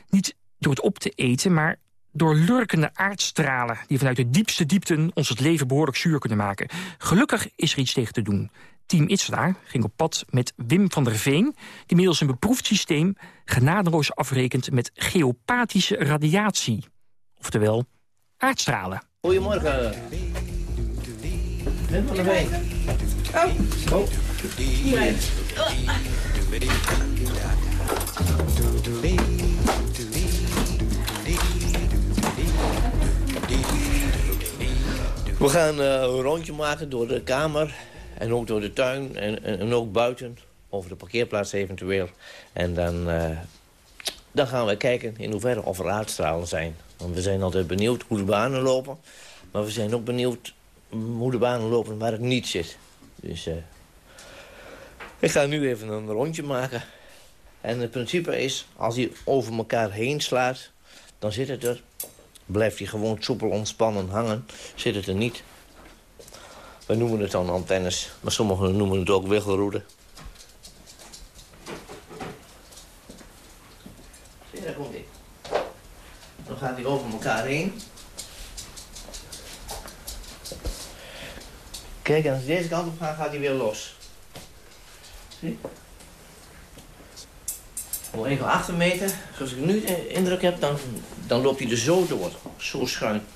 Niet door het op te eten, maar door lurkende aardstralen... die vanuit de diepste diepten ons het leven behoorlijk zuur kunnen maken. Gelukkig is er iets tegen te doen. Team Itzela ging op pad met Wim van der Veen... die middels een beproefd systeem genadeloos afrekent met geopathische radiatie. Oftewel aardstralen. Goedemorgen. Wim van der Veen. Oh. oh. Hier. We gaan uh, een rondje maken door de kamer en ook door de tuin en, en, ook buiten. Over de parkeerplaats eventueel. En dan, uh, dan gaan we kijken in hoeverre of er aardstralen zijn. Want we zijn altijd benieuwd hoe de banen lopen. Maar we zijn ook benieuwd hoe de banen lopen waar het niet zit. Dus uh, ik ga nu even een rondje maken. En het principe is, als hij over elkaar heen slaat, dan zit het er. Blijft hij gewoon soepel ontspannen hangen, zit het er niet. We noemen het dan antennes, maar sommigen noemen het ook wiggelroeden. Dan gaat hij over elkaar heen. Kijk, en als deze kant op gaat, gaat hij weer los. Zie Om even achter meten, zoals ik nu indruk heb, dan, dan loopt hij er zo door. Zo schuin.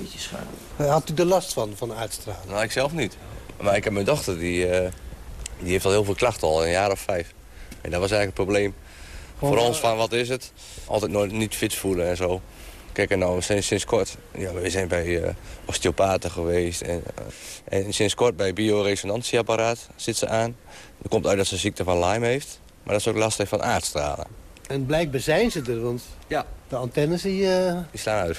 Beetje schuin. Had u er last van, van uitstraling? Nou, ik zelf niet. Maar ik heb mijn dochter, die, uh, die heeft al heel veel klachten, al een jaar of vijf. En dat was eigenlijk het probleem. Voor ons van, wat is het? Altijd nooit niet fit voelen en zo. Kijk, en nou, sinds, sinds kort, ja, we zijn bij uh, osteopaten geweest. En, uh, en sinds kort bij bioresonantieapparaat zit ze aan. Dat komt uit dat ze ziekte van Lyme heeft. Maar dat ze ook last heeft van aardstralen. En blijkbaar zijn ze er, want ja. de antennes die... Uh... Die slaan uit.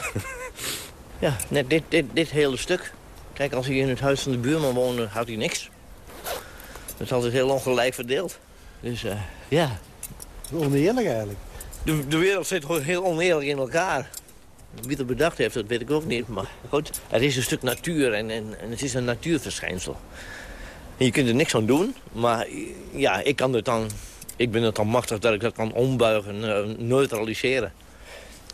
Ja, net dit, dit, dit hele stuk. Kijk, als hij in het huis van de buurman woonde, had hij niks. Het is altijd heel ongelijk verdeeld. Dus uh, ja. Oneerlijk eigenlijk. De, de wereld zit gewoon heel oneerlijk in elkaar. Wie dat bedacht heeft, dat weet ik ook niet. Maar goed, het is een stuk natuur en, en, en het is een natuurverschijnsel. En je kunt er niks aan doen, maar ja, ik kan het dan... Ik ben het dan machtig dat ik dat kan ombuigen, uh, neutraliseren.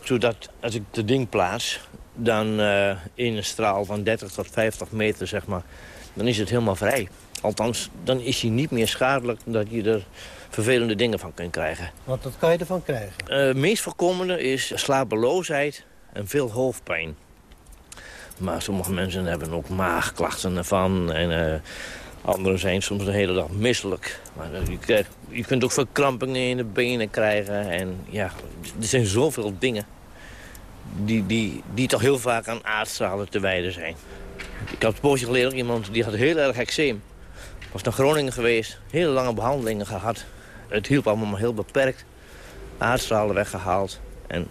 Zodat als ik het ding plaats, dan uh, in een straal van 30 tot 50 meter, zeg maar... dan is het helemaal vrij. Althans, dan is hij niet meer schadelijk dat je er vervelende dingen van kunt krijgen. Wat dat kan je ervan krijgen? Het uh, meest voorkomende is slapeloosheid en veel hoofdpijn. Maar sommige mensen hebben ook maagklachten ervan. En uh, anderen zijn soms de hele dag misselijk. Maar je, krijgt, je kunt ook verkrampingen in de benen krijgen. En ja, er zijn zoveel dingen die, die, die toch heel vaak aan aardstralen te wijden zijn. Ik had een poosje geleden iemand die had heel erg eczeem. Was naar Groningen geweest, hele lange behandelingen gehad. Het hielp allemaal maar heel beperkt. Aardstralen weggehaald. En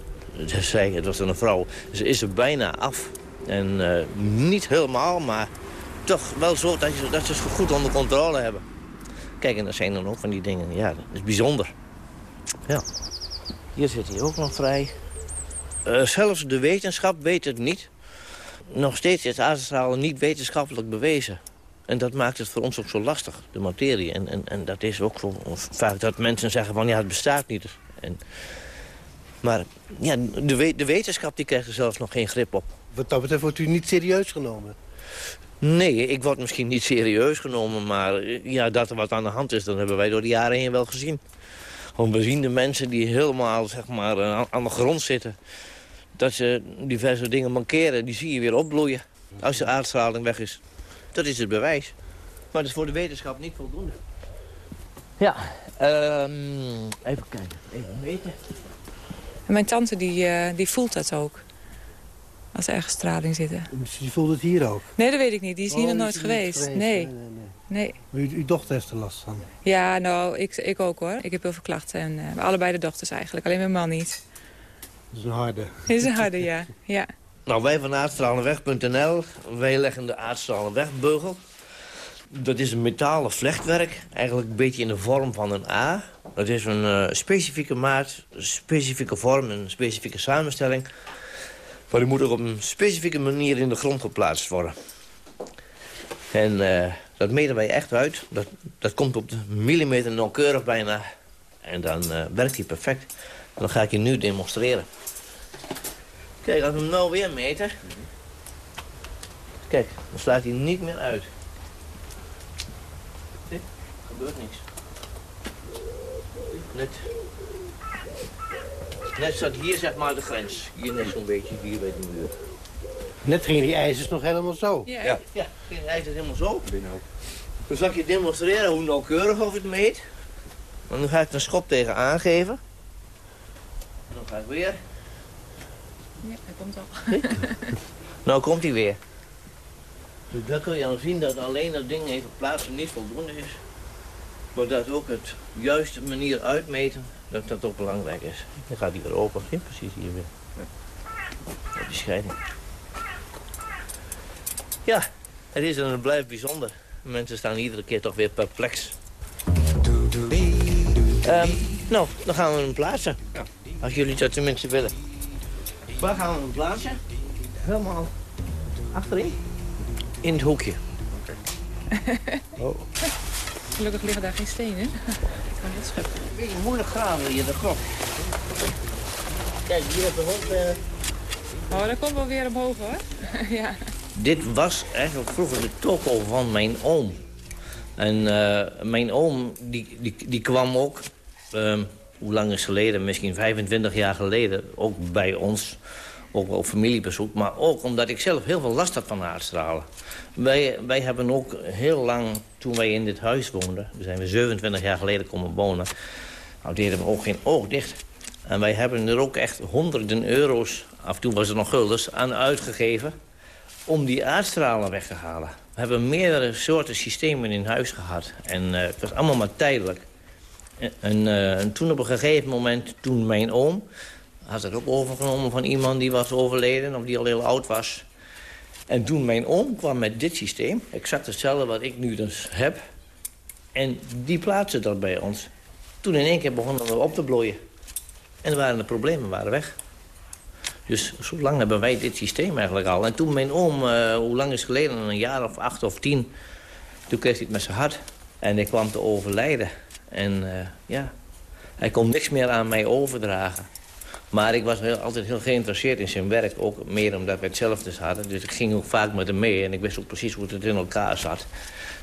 ze zei, het was een vrouw, ze is er bijna af. En uh, niet helemaal, maar toch wel zo dat, je, dat ze het goed onder controle hebben. Kijk, en dat zijn dan ook van die dingen. Ja, dat is bijzonder. Ja. Hier zit hij ook nog vrij. Uh, zelfs de wetenschap weet het niet. Nog steeds is aardstralen niet wetenschappelijk bewezen. En dat maakt het voor ons ook zo lastig, de materie. En, en, en dat is ook zo vaak dat mensen zeggen van ja, het bestaat niet. En, maar ja, de, we de wetenschap die krijgt er zelfs nog geen grip op. Wat dat betreft wordt u niet serieus genomen? Nee, ik word misschien niet serieus genomen, maar ja, dat er wat aan de hand is... dat hebben wij door de jaren heen wel gezien. Gewoon we zien de mensen die helemaal zeg maar, aan, aan de grond zitten. Dat ze diverse dingen mankeren, die zie je weer opbloeien. Als de aardstraling weg is. Dat is het bewijs. Maar dat is voor de wetenschap niet voldoende. Ja, ehm, even kijken. Even weten. En mijn tante die, eh, die voelt dat ook. Als er ergens straling zitten. Die voelt het hier ook? Nee, dat weet ik niet. Die is hier Oh, nog nooit geweest. geweest. Nee. Nee, nee. Maar uw, uw dochter heeft er last van. Ja, nou, ik, ik ook hoor. Ik heb heel veel klachten. En, eh, allebei de dochters eigenlijk. Alleen mijn man niet. Dat is een harde. Is een harde, ja. ja. Nou, wij van aardstralenweg.nl, wij leggen de aardstralenwegbeugel. Dat is een metalen vlechtwerk, eigenlijk een beetje in de vorm van een A. Dat is een eh, specifieke maat, een specifieke vorm, een specifieke samenstelling. Maar die moet ook op een specifieke manier in de grond geplaatst worden. En eh, dat meten wij echt uit. Dat, dat komt op de millimeter nauwkeurig bijna. En dan eh, werkt hij perfect. En dan ga ik je nu demonstreren. Kijk, als we hem nou weer meten... Kijk, dan slaat hij niet meer uit. Zie, er gebeurt niks. Net, net staat hier zeg maar de grens. Hier net zo'n beetje, hier bij de muur. Net gingen die ijzers nog helemaal zo. Ja, ja. ja hij is het helemaal zo. Dan zal ik je demonstreren hoe nauwkeurig of het meet. Maar nu ga ik er een schop tegen aangeven. Dan ga ik weer. Ja, hij komt al. Nou komt hij weer. Dus daar kun je aan zien dat alleen dat ding even plaatsen niet voldoende is. Maar dat ook het juiste manier uitmeten, dat dat ook belangrijk is. Dan gaat hij weer open. Zie, precies hier weer. Ja, die scheiding. Ja, het is en het blijft bijzonder. Mensen staan iedere keer toch weer perplex. Ehm, nou, dan gaan we hem plaatsen. Als jullie dat tenminste willen. Waar gaan we hem plaatsen? Helemaal achterin. In het hoekje. Oh. Gelukkig liggen daar geen stenen. Ik kan dat scheppen. Beetje moeilijk graven hier, dat klopt. Kijk, hier heb ik ook... eh, Oh, dat komt wel weer omhoog hoor. ja. Dit was eigenlijk vroeger de toko van mijn oom. En eh, mijn oom, die, die, die kwam ook, ehm, hoe lang is geleden, misschien 25 jaar geleden, ook bij ons. Ook op familiebezoek, maar ook omdat ik zelf heel veel last had van aardstralen. Wij, wij hebben ook heel lang, toen wij in dit huis woonden... we zijn we 27 jaar geleden komen wonen... nou deden we ook geen oog dicht. En wij hebben er ook echt honderden euro's, af en toe was het nog guldens, aan uitgegeven om die aardstralen weg te halen. We hebben meerdere soorten systemen in huis gehad. En eh, het was allemaal maar tijdelijk. Eh, en toen op een gegeven moment, toen mijn oom... had het ook overgenomen van iemand die was overleden... of die al heel oud was. En toen mijn oom kwam met dit systeem... exact hetzelfde wat ik nu dus heb... en die plaatste dat bij ons. Toen in één keer begonnen we op te bloeien. En waren de problemen waren weg. Dus zo lang hebben wij dit systeem eigenlijk al. En toen mijn oom, uh, hoe lang is het geleden, een jaar of acht of tien... toen kreeg hij het met zijn hart. En hij kwam te overlijden. En uh, ja, hij kon niks meer aan mij overdragen. Maar ik was altijd heel geïnteresseerd in zijn werk. Ook meer omdat we hetzelfde hadden. Dus ik ging ook vaak met hem mee. En ik wist ook precies hoe het in elkaar zat.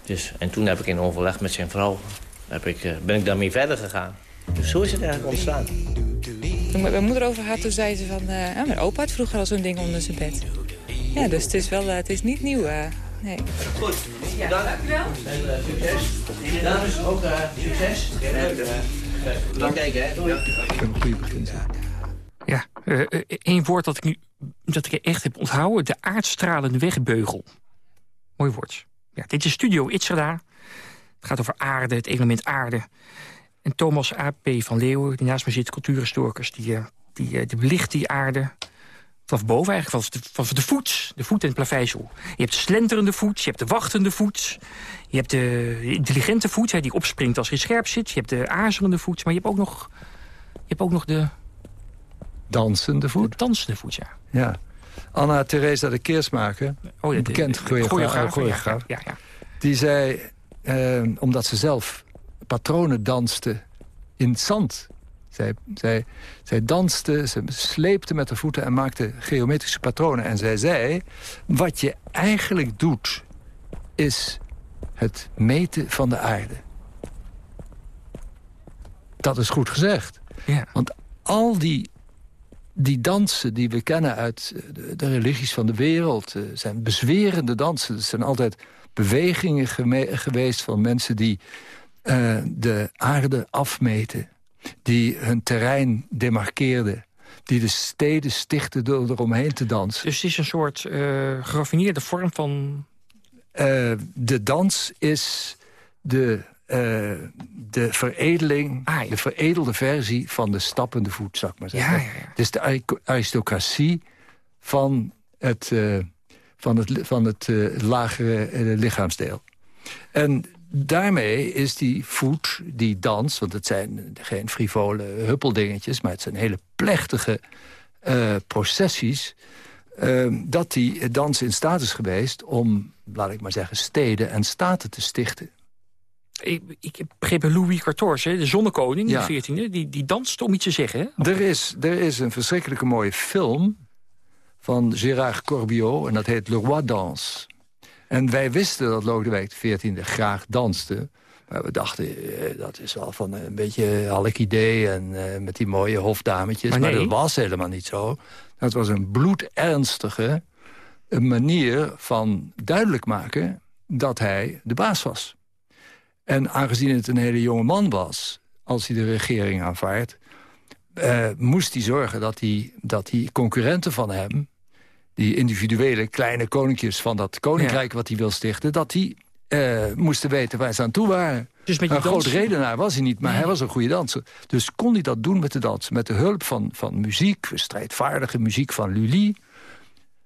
Dus, en toen heb ik in overleg met zijn vrouw... Heb ik, uh, ben ik daarmee verder gegaan. Dus zo is het eigenlijk ontstaan. Toen mijn moeder over had, toen zei ze van... Ja, mijn opa had vroeger al zo'n ding onder zijn bed. Ja, dus het is, wel, het is niet nieuw. Uh, nee. Goed, ja, dank. dankjewel. En uh, succes. Dames, ook succes. Dan kijken, hè. Doei. Een goede begin. Ja, één woord dat ik nu dat ik echt heb onthouden. De aardstralende wegbeugel. Mooi woord. Ja, dit is Studio Itzerda. Het gaat over aarde, het element aarde. En Thomas A.P. van Leeuwen, die naast me zit, cultuurhistoricus... die, die, die belicht die aarde vanaf boven eigenlijk, van de, van de voet. De voet en het plaveisel. Je hebt de slenterende voet, je hebt de wachtende voet... je hebt de intelligente voet, die opspringt als hij scherp zit... je hebt de aarzelende voet, maar je hebt ook nog, je hebt ook nog de... Dansende voet? De dansende voet, ja. Ja. Anna Theresa de Keersmaker, oh, ja, bekend choreograaf, ja, ja, die zei, eh, omdat ze zelf patronen danste in het zand. Zij, zij, zij danste, ze sleepte met de voeten en maakte geometrische patronen. En zij zei, wat je eigenlijk doet, is het meten van de aarde. Dat is goed gezegd. Ja. Want al die, die dansen die we kennen uit de, de religies van de wereld... eh, zijn bezwerende dansen. Het zijn altijd bewegingen geweest van mensen die eh, de aarde afmeten. Die hun terrein demarkeerden. Die de steden stichten door eromheen te dansen. Dus het is een soort eh, geraffineerde vorm van... Eh, de dans is de, eh, de veredeling, de veredelde versie van de stappende voet, zou ik maar zeggen. Ja, ja, ja. Het is de ari- aristocratie van het, van het, van het lagere lichaamsdeel. En daarmee is die voet, die dans... want het zijn geen frivole huppeldingetjes... maar het zijn hele plechtige eh, processies... eh, dat die dans in staat is geweest om, laat ik maar zeggen... steden en staten te stichten. Ik, ik begreep Louis XIV, de zonnekoning, Ja. de 14e, die, die danst om iets te zeggen. Hè? Er is, er is een verschrikkelijke mooie film van Gérard Corbiot... en dat heet Le Roi Danse. En wij wisten dat Lodewijk XIV graag danste... Maar we dachten, eh, dat is wel van een beetje halk idee... en eh, met die mooie hofdametjes. Maar dat was helemaal niet zo. Dat was een bloedernstige manier van duidelijk maken... dat hij de baas was. En aangezien het een hele jonge man was... als hij de regering aanvaardt... eh, moest hij zorgen dat hij, dat die concurrenten van hem... die individuele kleine koninkjes van dat koninkrijk wat hij wil stichten... dat die eh, moesten weten waar ze aan toe waren. Dus met een groot dans- redenaar was hij niet, maar hij was een goede danser. Dus kon hij dat doen met de dans. Met de hulp van, van muziek, strijdvaardige muziek van Lully...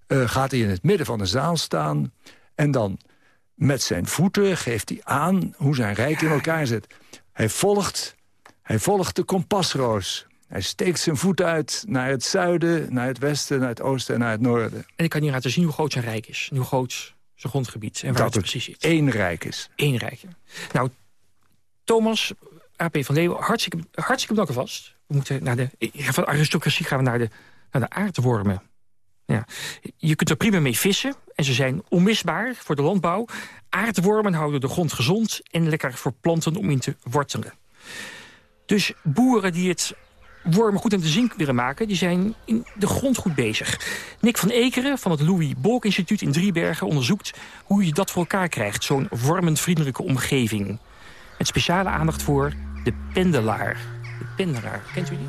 eh, gaat hij in het midden van de zaal staan... en dan met zijn voeten geeft hij aan hoe zijn rijk in elkaar zit. Hij volgt, hij volgt de kompasroos. Hij steekt zijn voet uit naar het zuiden, naar het westen, naar het oosten en naar het noorden. En ik kan hier laten zien hoe groot zijn rijk is. Hoe groot zijn grondgebied en waar Dat het precies zit. één rijk is. Eén rijk, ja. Nou, Thomas, AP van Leeuwen, hartstikke, hartstikke bedankt alvast. We moeten naar de, van aristocratie gaan we naar de, naar de aardwormen. Ja. Je kunt er prima mee vissen en ze zijn onmisbaar voor de landbouw. Aardwormen houden de grond gezond en lekker voor planten om in te wortelen. Dus boeren die het wormen goed aan de zink willen maken... die zijn in de grond goed bezig. Nick van Ekeren van het Louis Bolk Instituut in Driebergen onderzoekt... hoe je dat voor elkaar krijgt, zo'n wormenvriendelijke omgeving. Met speciale aandacht voor de pendelaar. De pendelaar, kent u die?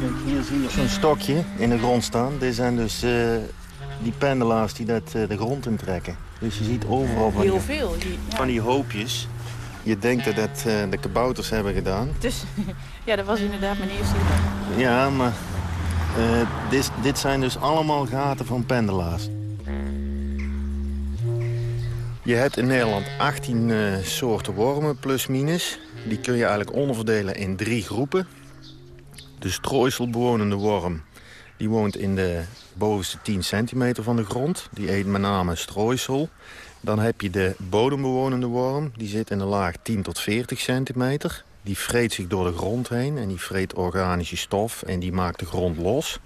Kijk, hier zie je zo'n stokje in de grond staan. Dit zijn dus eh, die pendelaars die dat, eh, de grond intrekken. Dus je ziet overal van Heel die, veel. Die- ja. van die hoopjes. Je denkt dat dat eh, de kabouters hebben gedaan. Dus, ja, dat was inderdaad mijn eerste idee. Ja, maar eh, dit, dit zijn dus allemaal gaten van pendelaars. Je hebt in Nederland 18 eh, soorten wormen, plus minus. Die kun je eigenlijk onderverdelen in drie groepen. De strooiselbewonende worm die woont in de bovenste 10 centimeter van de grond. Die eet met name strooisel. Dan heb je de bodembewonende worm. Die zit in de laag 10 tot 40 centimeter. Die vreet zich door de grond heen en die vreet organische stof en die maakt de grond los.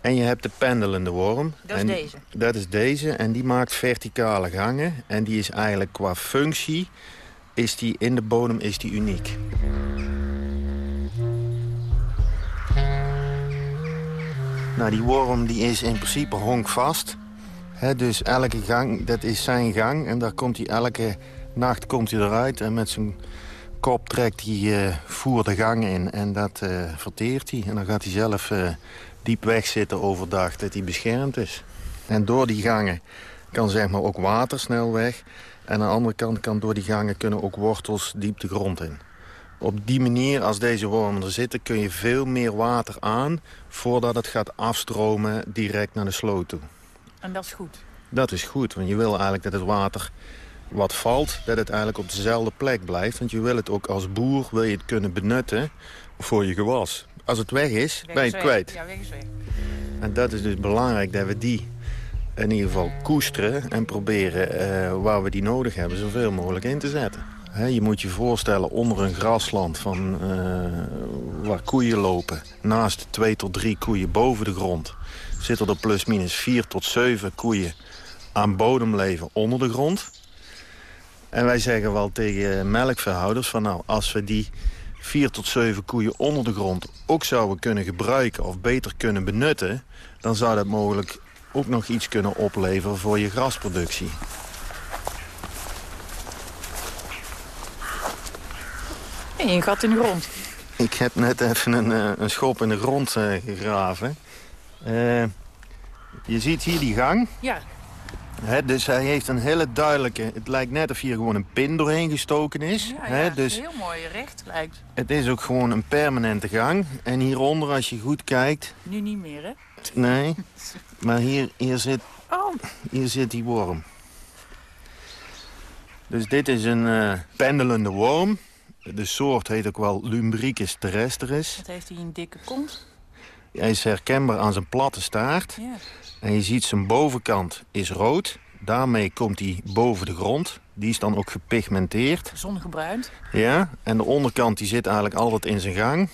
En je hebt de pendelende worm. Dat is En deze. Dat is deze en die maakt verticale gangen. En die is eigenlijk qua functie, is die in de bodem is die uniek. Nou, die worm die is in principe honkvast. Dus elke gang, dat is zijn gang. En daar komt hij elke nacht komt hij eruit. En met zijn kop trekt hij eh, voer de gang in. En dat eh, verteert hij. En dan gaat hij zelf eh, diep wegzitten overdag, dat hij beschermd is. En door die gangen kan zeg maar ook water snel weg. En aan de andere kant kan door die gangen kunnen ook wortels diep de grond in. Op die manier, als deze wormen er zitten, kun je veel meer water aan... voordat het gaat afstromen direct naar de sloot toe. En dat is goed. Dat is goed, want je wil eigenlijk dat het water wat valt... dat het eigenlijk op dezelfde plek blijft. Want je wil het ook als boer wil je het kunnen benutten voor je gewas. Als het weg is, ben je het kwijt. Ja, weg is weg. En dat is dus belangrijk dat we die in ieder geval koesteren... en proberen eh, waar we die nodig hebben zoveel mogelijk in te zetten. Je moet je voorstellen onder een grasland van, eh, waar koeien lopen... naast twee tot drie koeien boven de grond... zitten er plusminus vier tot zeven koeien aan bodem leven onder de grond. En wij zeggen wel tegen melkverhouders van nou, als we die vier tot zeven koeien onder de grond ook zouden kunnen gebruiken of beter kunnen benutten, dan zou dat mogelijk ook nog iets kunnen opleveren voor je grasproductie. En een gat in de grond. Ik heb net even een, eh, een schop in de grond uh, gegraven. Uh, je ziet hier die gang. Ja. He, dus hij heeft een hele duidelijke... Het lijkt net of hier gewoon een pin doorheen gestoken is. Ja, He, ja dus heel mooi recht lijkt. Het is ook gewoon een permanente gang. En hieronder, als je goed kijkt... Nu niet meer, hè? Nee, maar hier, hier, zit, oh. hier zit die worm. Dus dit is een uh, pendelende worm. De soort heet ook wel Lumbricus terrestris. Wat heeft hij een dikke kont? Hij is herkenbaar aan zijn platte staart. Ja. En je ziet zijn bovenkant is rood. Daarmee komt hij boven de grond. Die is dan ook gepigmenteerd. Zongebruind. Ja, en de onderkant die zit eigenlijk altijd in zijn gang.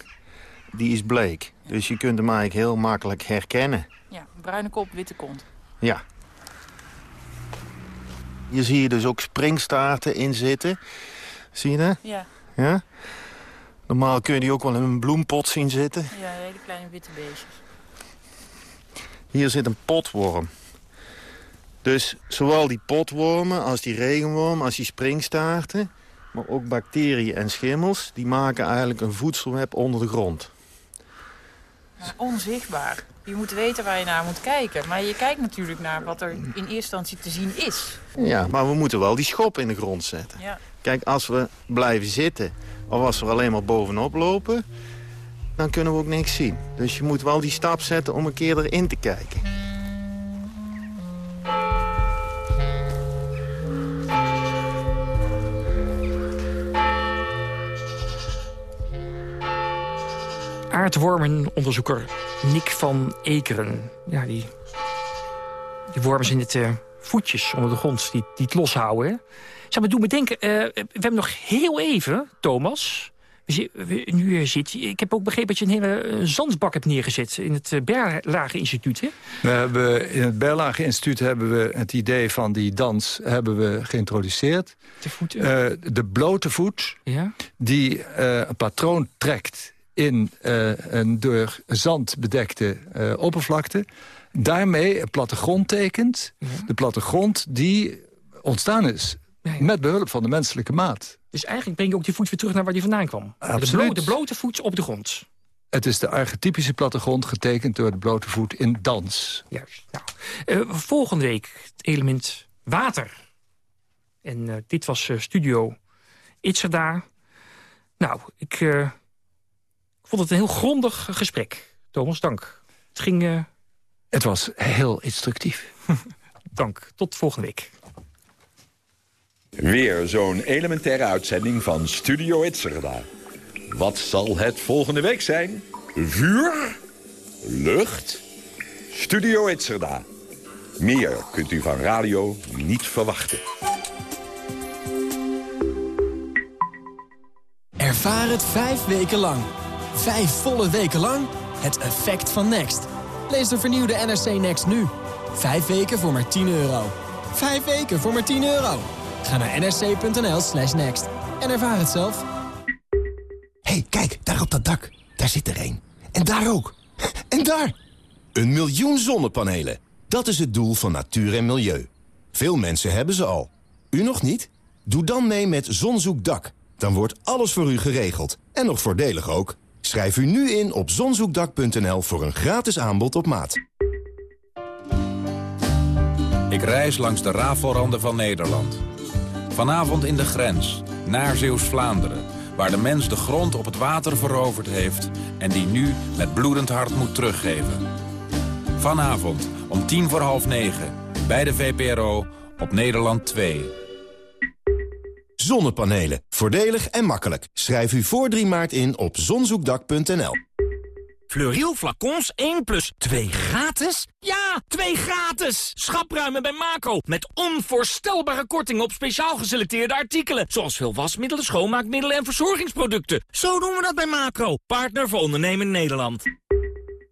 Die is bleek. Dus je kunt hem eigenlijk heel makkelijk herkennen. Ja, bruine kop, witte kont. Ja. Hier zie je dus ook springstaarten in zitten. Zie je dat? Ja. Ja? Normaal kun je die ook wel in een bloempot zien zitten. Ja, hele kleine witte beestjes. Hier zit een potworm. Dus zowel die potwormen als die regenworm, als die springstaarten... maar ook bacteriën en schimmels... die maken eigenlijk een voedselweb onder de grond. Maar onzichtbaar. Je moet weten waar je naar moet kijken. Maar je kijkt natuurlijk naar wat er in eerste instantie te zien is. Ja, maar we moeten wel die schop in de grond zetten. Ja. Kijk, als we blijven zitten of als we alleen maar bovenop lopen... dan kunnen we ook niks zien. Dus je moet wel die stap zetten om een keer erin te kijken. Aardwormenonderzoeker Nick van Ekeren. Ja, die, die wormen zijn het uh, voetjes onder de grond die, die het loshouden. Hè? Zou me doen bedenken, uh, we hebben nog heel even, Thomas... We, we, nu zit, ik heb ook begrepen dat je een hele zandbak hebt neergezet... in het uh, Berlage Instituut, hè? We hebben, in het Berlage Instituut hebben we het idee van die dans hebben we geïntroduceerd. De, voet, de blote voet, ja? die een patroon trekt in uh, een door zand bedekte uh, oppervlakte. Daarmee een plattegrond tekent. Ja. De plattegrond die ontstaan is. Ja, ja. Met behulp van de menselijke maat. Dus eigenlijk breng je ook die voet weer terug naar waar die vandaan kwam. De, blo de blote voet op de grond. Het is de archetypische plattegrond getekend door de blote voet in dans. Juist. Nou, uh, volgende week het element water. En dit was Studio Itzerda. Nou, ik ik vond het een heel grondig gesprek. Thomas, dank. Het ging... Uh... Het was heel instructief. dank. Tot volgende week. Weer zo'n elementaire uitzending van Studio Itzerda. Wat zal het volgende week zijn? Vuur? Lucht? Studio Itzerda. Meer kunt u van radio niet verwachten. Ervaar het vijf weken lang. Vijf volle weken lang het effect van Next. Lees de vernieuwde NRC Next nu. Vijf weken voor maar 10 euro. Vijf weken voor maar 10 euro. Ga naar nrc.nl slash next en ervaar het zelf. hey, kijk, daar op dat dak. Daar zit er één. En daar ook. En daar! Een miljoen zonnepanelen. Dat is het doel van natuur en milieu. Veel mensen hebben ze al. U nog niet? Doe dan mee met Zonzoekdak. Dan wordt alles voor u geregeld. En nog voordelig ook. Schrijf u nu in op zonzoekdak.nl voor een gratis aanbod op maat. Ik reis langs de rafelranden van Nederland. Vanavond in de grens, naar Zeeuws-Vlaanderen... waar de mens de grond op het water veroverd heeft... en die nu met bloedend hart moet teruggeven. Vanavond om tien voor half negen, bij de VPRO op Nederland 2... Zonnepanelen. Voordelig en makkelijk. Schrijf u voor 3 maart in op zonzoekdak.nl. Fleuriel flacons 1 plus 2 gratis? Ja, 2 gratis! Schapruimen bij Macro. Met onvoorstelbare kortingen op speciaal geselecteerde artikelen. Zoals veel wasmiddelen, schoonmaakmiddelen en verzorgingsproducten. Zo doen we dat bij Macro. Partner voor ondernemen Nederland.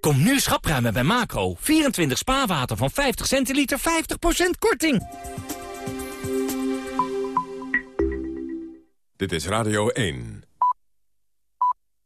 Kom nu schapruimen bij Macro. 24 spaarwater van 50 centiliter, 50% korting. Dit is Radio 1.